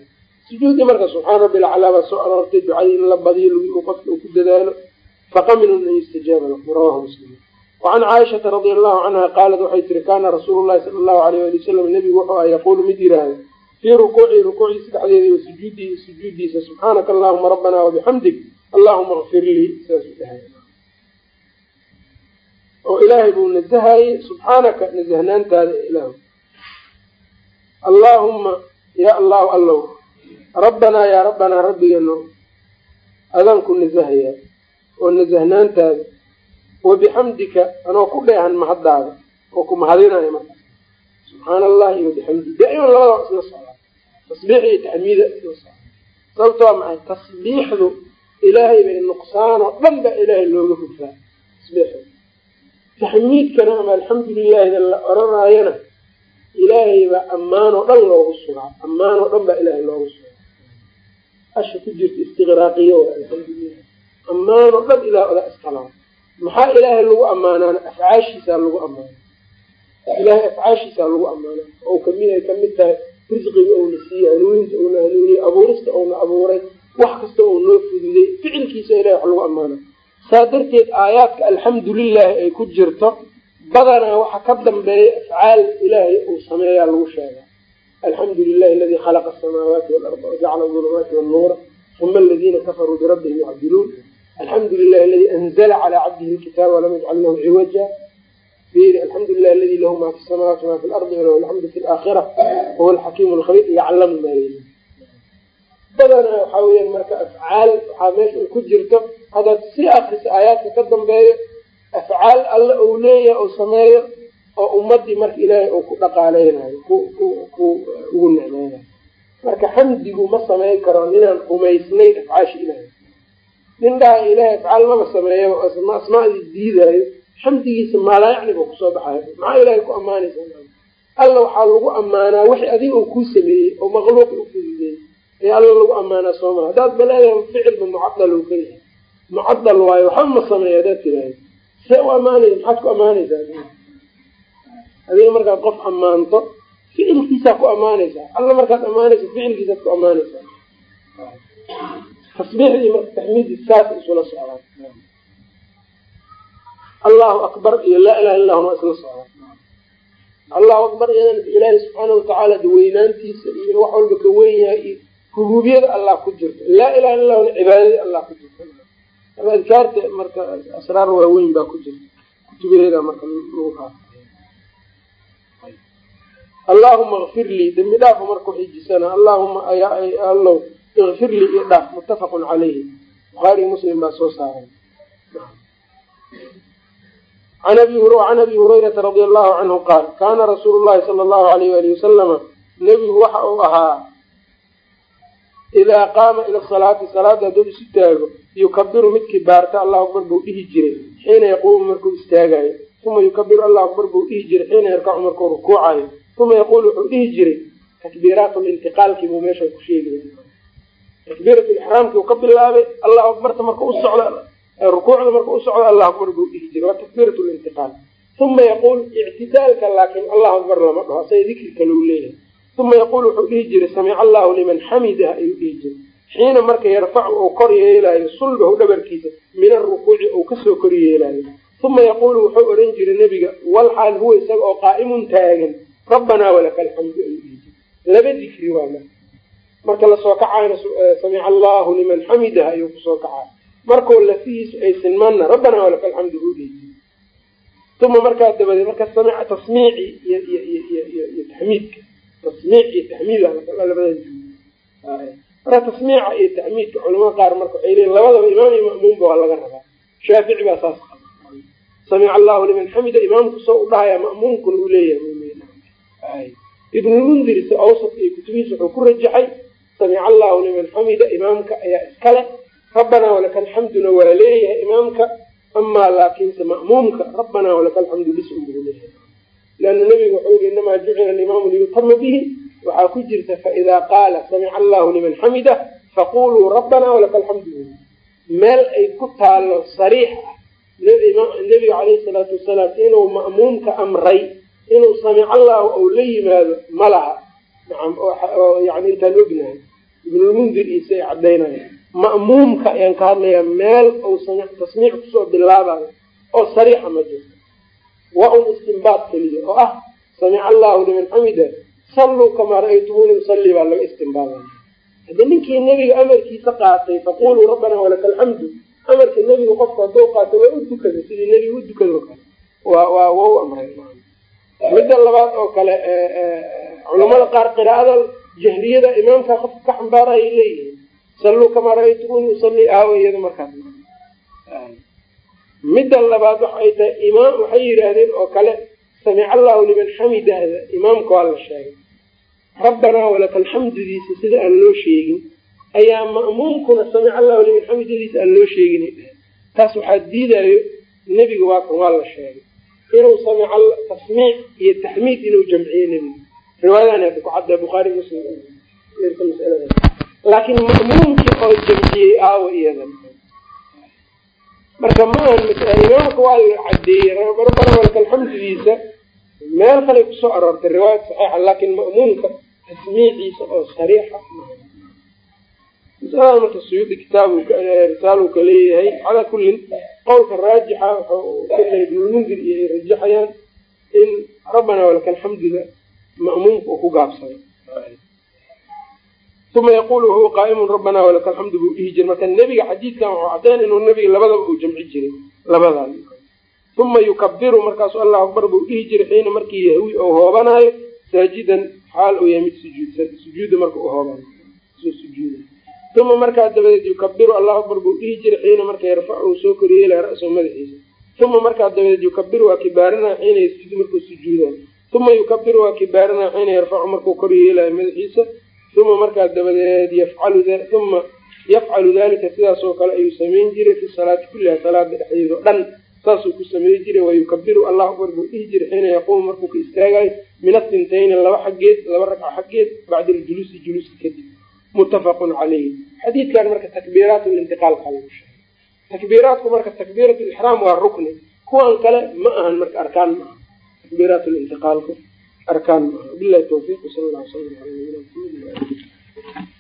Sujuudii marka subxaana rabbi alcalaa baa soo aroortay ducadii in la badiyo qofka uu ku dadaalo faqaminun an yustajaaba lahu rawahu muslim. Wacan caaishata radia allahu canha qaalat waxay tiri kaana rasuulu llahi sala allahu alayh ali wasalam nebigu wuxuu ah yaquulu mid yiraahda fii rukuucii rukuucdiisa dhexdeeda wa sujuudihi sujuudiisa subxaanaka allahuma rabbana wabixamdig allahuma kfir lii dhahay. Oo ilaahay buu nasahayey subxaanaka nasahnaantaada ilah allaahuma ya allahu allow rabbanaa yaa rabbanaa rabbigeeno adaan ku nasahayaa oo nasahnaantaada wabixamdika anoo ku dheehan mahaddaada oo ku mahadinayo marka. Subxaana allahi wabixamdi daiman labada isla socdaa? Tasbiix iyo taxmiida isla socda sababtoo maxay? Tasbiixdu ilaahay bay nuqsaan dhan ba ilaahay looga hufaa tasbiixda taxmiidkana ama alxamdu lilahida la oranaayana ilaahay baa ammaanoo dhan loogu sugaa. Ammaanoo dhan baa ilaahay loogu sugaa. Asha ku jirta istiqraaqiyo alxamdulilah ammaanoo dhan ilaah odaa iskalaa maxaa ilaahay lagu ammaanaana afcaashiisaa lagu ammaana ilaahay afcaashiisaa lagu ammaana oo ka mid ay ka mid tahay risqiga ouna siiyey hanuuninta ouna hanuuniyey abuurista ouna abuuray wax kasta oo noo fududay ficilkiisa ilahay wax lagu ammaana saa darteed aayaadka alxamdu lilahi ay ku jirto badanaa waxa ka dambeeya afcaal ilaahay uu sameeyaa lagu sheegaa alxamdu lilahi aladii khalaqa asamaawaati walarda wajacala ulumaati wannuura uma aladiina kafaruu birabbihim yacdiluun alxamdu lilahi aladi anzla calaa cabdihi lkitaaba walam yajcal lahu ciwaja. Alxamdu lilah aladi lahu ma fi samaawaati ma fi lardi walahu alxamdu fi laakhira wahuwa alxakiimu alkhabiir yaclamu ma yli badanaa waxaa weyaan marka afcaal waxaa meesha ay ku jirto hadaad si akrisa aayaadka ka dambeeyo afcaal alle uu leeyahay uu sameeyo oo ummadii marka ilaahay uu ku dhaqaaleynayo ugu nicmeynayo marka xamdigu ma sameyn karo nin dhaha ilaahay afcaal maba sameeyo asmaadii diidaayo xamdigiisa maalaayacni buu ku soo baxayo. Maxaa ilaahay ku ammaanaysa? Alla waxaa lagu ammaanaa wixii adiga uu kuu sameeyey oo maqluuq u fududeeyey. Ee alla lagu ammaanaa sooma haddaad baleedahay ficilba mucadal ka yahay. Mucadal waayo waxba ma sameeyo haddaad tiraahdo see u ammaanaysa maxaad ku ammaanaysaa? Adiga markaad qof ammaanto ficilkiisaa ku ammaanaysaa. Alla markaad ammaanaysa ficilkiisaad ku ammaanaysaa tasbiixdii marka taxmiidii saas isula socdaan allahu akbar iyo laa ilaha illa huna isla socdaan allahu akbar iyadan ilaahi subxaana watacaala weynaantiisa iyo wax walba ka weyn yahay iyo rubuubiyada allah ku jirto laa ilaha illa huna cibaadada allah ku jirto adkaarta marka asraar waaweyn baa ku jirta kutubaheeda marka lagu raa allahuma kfir lii dembi dhaafo marka uxijisana allahuma allow ikfir lii iyo dhaaf muttafaqun calayhi bukhaari muslim baa soo saaray. An abi hurayrata radi allahu canhu qaal kaana rasuulu llahi sala allahu alayh wali wasalama nebigu waxa uu ahaa idaa qaama ila salaati salaada hadduu isu taago yukabiru midkii baarta allahu akbar buu dhihi jiray xiina yaquumu markuu istaagayo uma yukabiru allahu akbar buu dhihi jiray xiina yarkacu markuu rukuucayo uma yaquulu wuxuu dhihi jiray takbiiraat lintiqaalkii buu meesha ku sheegaya takbiirat lixraamkii uu ka bilaabay allahu akbarta marka u socdo rukuucda marka u socdo allahu akbar buu dhihi jiray waa takbiirat lintiqaal uma yaquul ictidaalka laakiin allahu akbar lama dhaho asaga dikri kale u leeyahay. Uma yaquul wuxuu dhihi jiray samica allahu liman xamidah ayuu dhihi jiray. Xiina marka yarfacu uu kor yeelaayo sulbahu dhabarkiisa min arukuuci uu ka soo kor yeelaayo. Uma yaquulu wuxuu oran jiray nebiga walxaal huwa isaga oo qaa'imun taagan. Rabbanaa walaka alxamdu ayuu dhihi jiray. Laba dikri waa marka marka la soo kacaayna samica allahu liman xamidah ayuu ku soo kacaa markuu lafihiisu ay sinmaanna rabbanaa walaka alxamdu dhihi jiray uma markaa dabadeed marka samica tasmiici iyo iyo iyo iyo taxmiidka tasmiic iyo taxmiid labadan marka tasmiica iyo taxmiidka culamada qaar marka waxay leeyiin labadaba imaam iyo ma'muunba waa laga rabaa. Shaafici baa saas qaba. Samica allahu liman xamida imaamku soo u dhahaya ma'muunkuna uu leeyahay ibnulmundir si awsat iyo kutubihiisa wuxuu ku rajaxay samica allahu liman xamida imaamka ayaa iskale rabbanaa walaka alxamduna waa leeyahay imaamka. Amaa laakiinse ma'muumka rabbanaa walaka alxamdu bis unbuu leeyahay. Leanna nebigu wuxuu yihi inamaa jucila alimaamu liyutama bihi. Waxaa ku jirta faidaa qaala samica allahu liman xamida faquluu rabbanaa walaka alxamdu meel ay ku taalo sariix ah. Nebiga calayhi salaatu wasalaam inuu ma'muumka amray inuu samic allahu ou la yimaado ma laha. Nacam yani intaan ognahay ibnulmundir iise ay caddaynaya. Ma'muumka ayaan ka hadlayaa meel ou tasmiic ku soo bilaabayo oo sariixa ma jirto waa un istimbaad keliya oo ah samica allahu liman xamida salluu kamaa ra'aytumuuni baa laga istimbaadaya. Haddi ninkii nebiga amarkiisa qaatay faquluu rabbanaa walaka alxamdu amarka nebiga qofku hadduu qaato waa u dukada sidii nebiga u dukado kale. Waa waa waa u amray midda labaad oo kale culamada qaar qiraa'ada jahriyada imaamka qofka ka xambaarayay leeyihiin. Salluu kamaa ra'aytumuuni usalli aawo iyada markaas midda labaad waxay tahay imaam waxay yidhaahdeen oo kale samica allahu liman xamidahda imaamka waa la sheegay. Rabbanaa walaka alxamdudiisa sida aan loo sheegin. Ayaa ma'muumkuna samica allahu liman xamidadiisa aan loo sheegin taas waxaa diidayo nebiga waa kan waa la sheegay. Inuu samica tasmiic iyo taxmiid inuu jamciyo nebiga riwaayadan ku cadda bukhaari muslim. Laakiin ma'muumkii oo jamciyey aawa iyadan. Marka maahan imaamka waa la cadeeyey rabbana walaka alxamdudiisa meel kaley ku soo aroortay riwaayad saxiixa laakiin ma'muumka tasmiiciisa oo sariixa masalada marka suyuudi kitaab risaaluu ka leeyahay calaa kullin qowlka raajixa wuxuu kule ibnulmundir iyo ay rajaxayaan in rabbanaa walaka alxamduda ma'muumka uu ku gaabsaday uma yaqulu wahuwa qaa'imun rabbanaa walaka alxamdu buu dhihi jiray marka nebiga xadiidkan wuxuu caddayn inuu nebiga labadaba uu jamci jiray labadan uma yukabiru markaasu allahu akbar buu dhihi jiray xiina markii yahwi ou hoobanaayo saajidan xaal uu yahay mid sujuudsan sujuuda marka u hoobanayo sujuuda uma markaa dabadeed yukabiru allahu akbar buu dhihi jiray xiina marka yarfacu uu soo koryeelaya ra-sahu madaxiisa uma markaa dabadeed yukabiru waa kibaaranaya xiina yasjudu markuu sujuudayo uma yukabiru waa kibaaranaya xiina yarfacu markuu koryeelayo madaxiisa. Uma markaa dabadeed uma yafcalu dalika sidaasoo kale ayuu samayn jiray fi salaati kulliha salaada dhexdeeda o dhan. Saasuu ku samey jiray wayukabiru allahu akbar buu dhihi jiray xiina yaquumu markuu ka istaagayo min asintayni laba xaggeed laba ragca xaggeed bacda aljuluusi juluuska kadib. Muttafaqun calayhi. Xadiidkan marka takbiiraat lintiqaal qa lagu sheegay. Takbiiraatku marka takbiirat lixraam waa rukni. Kuwan kale ma ahan marka arkaan ma aha takbiiraat lintiqaalku arkaan. Bilahi tawfiiq sal nabina maxamed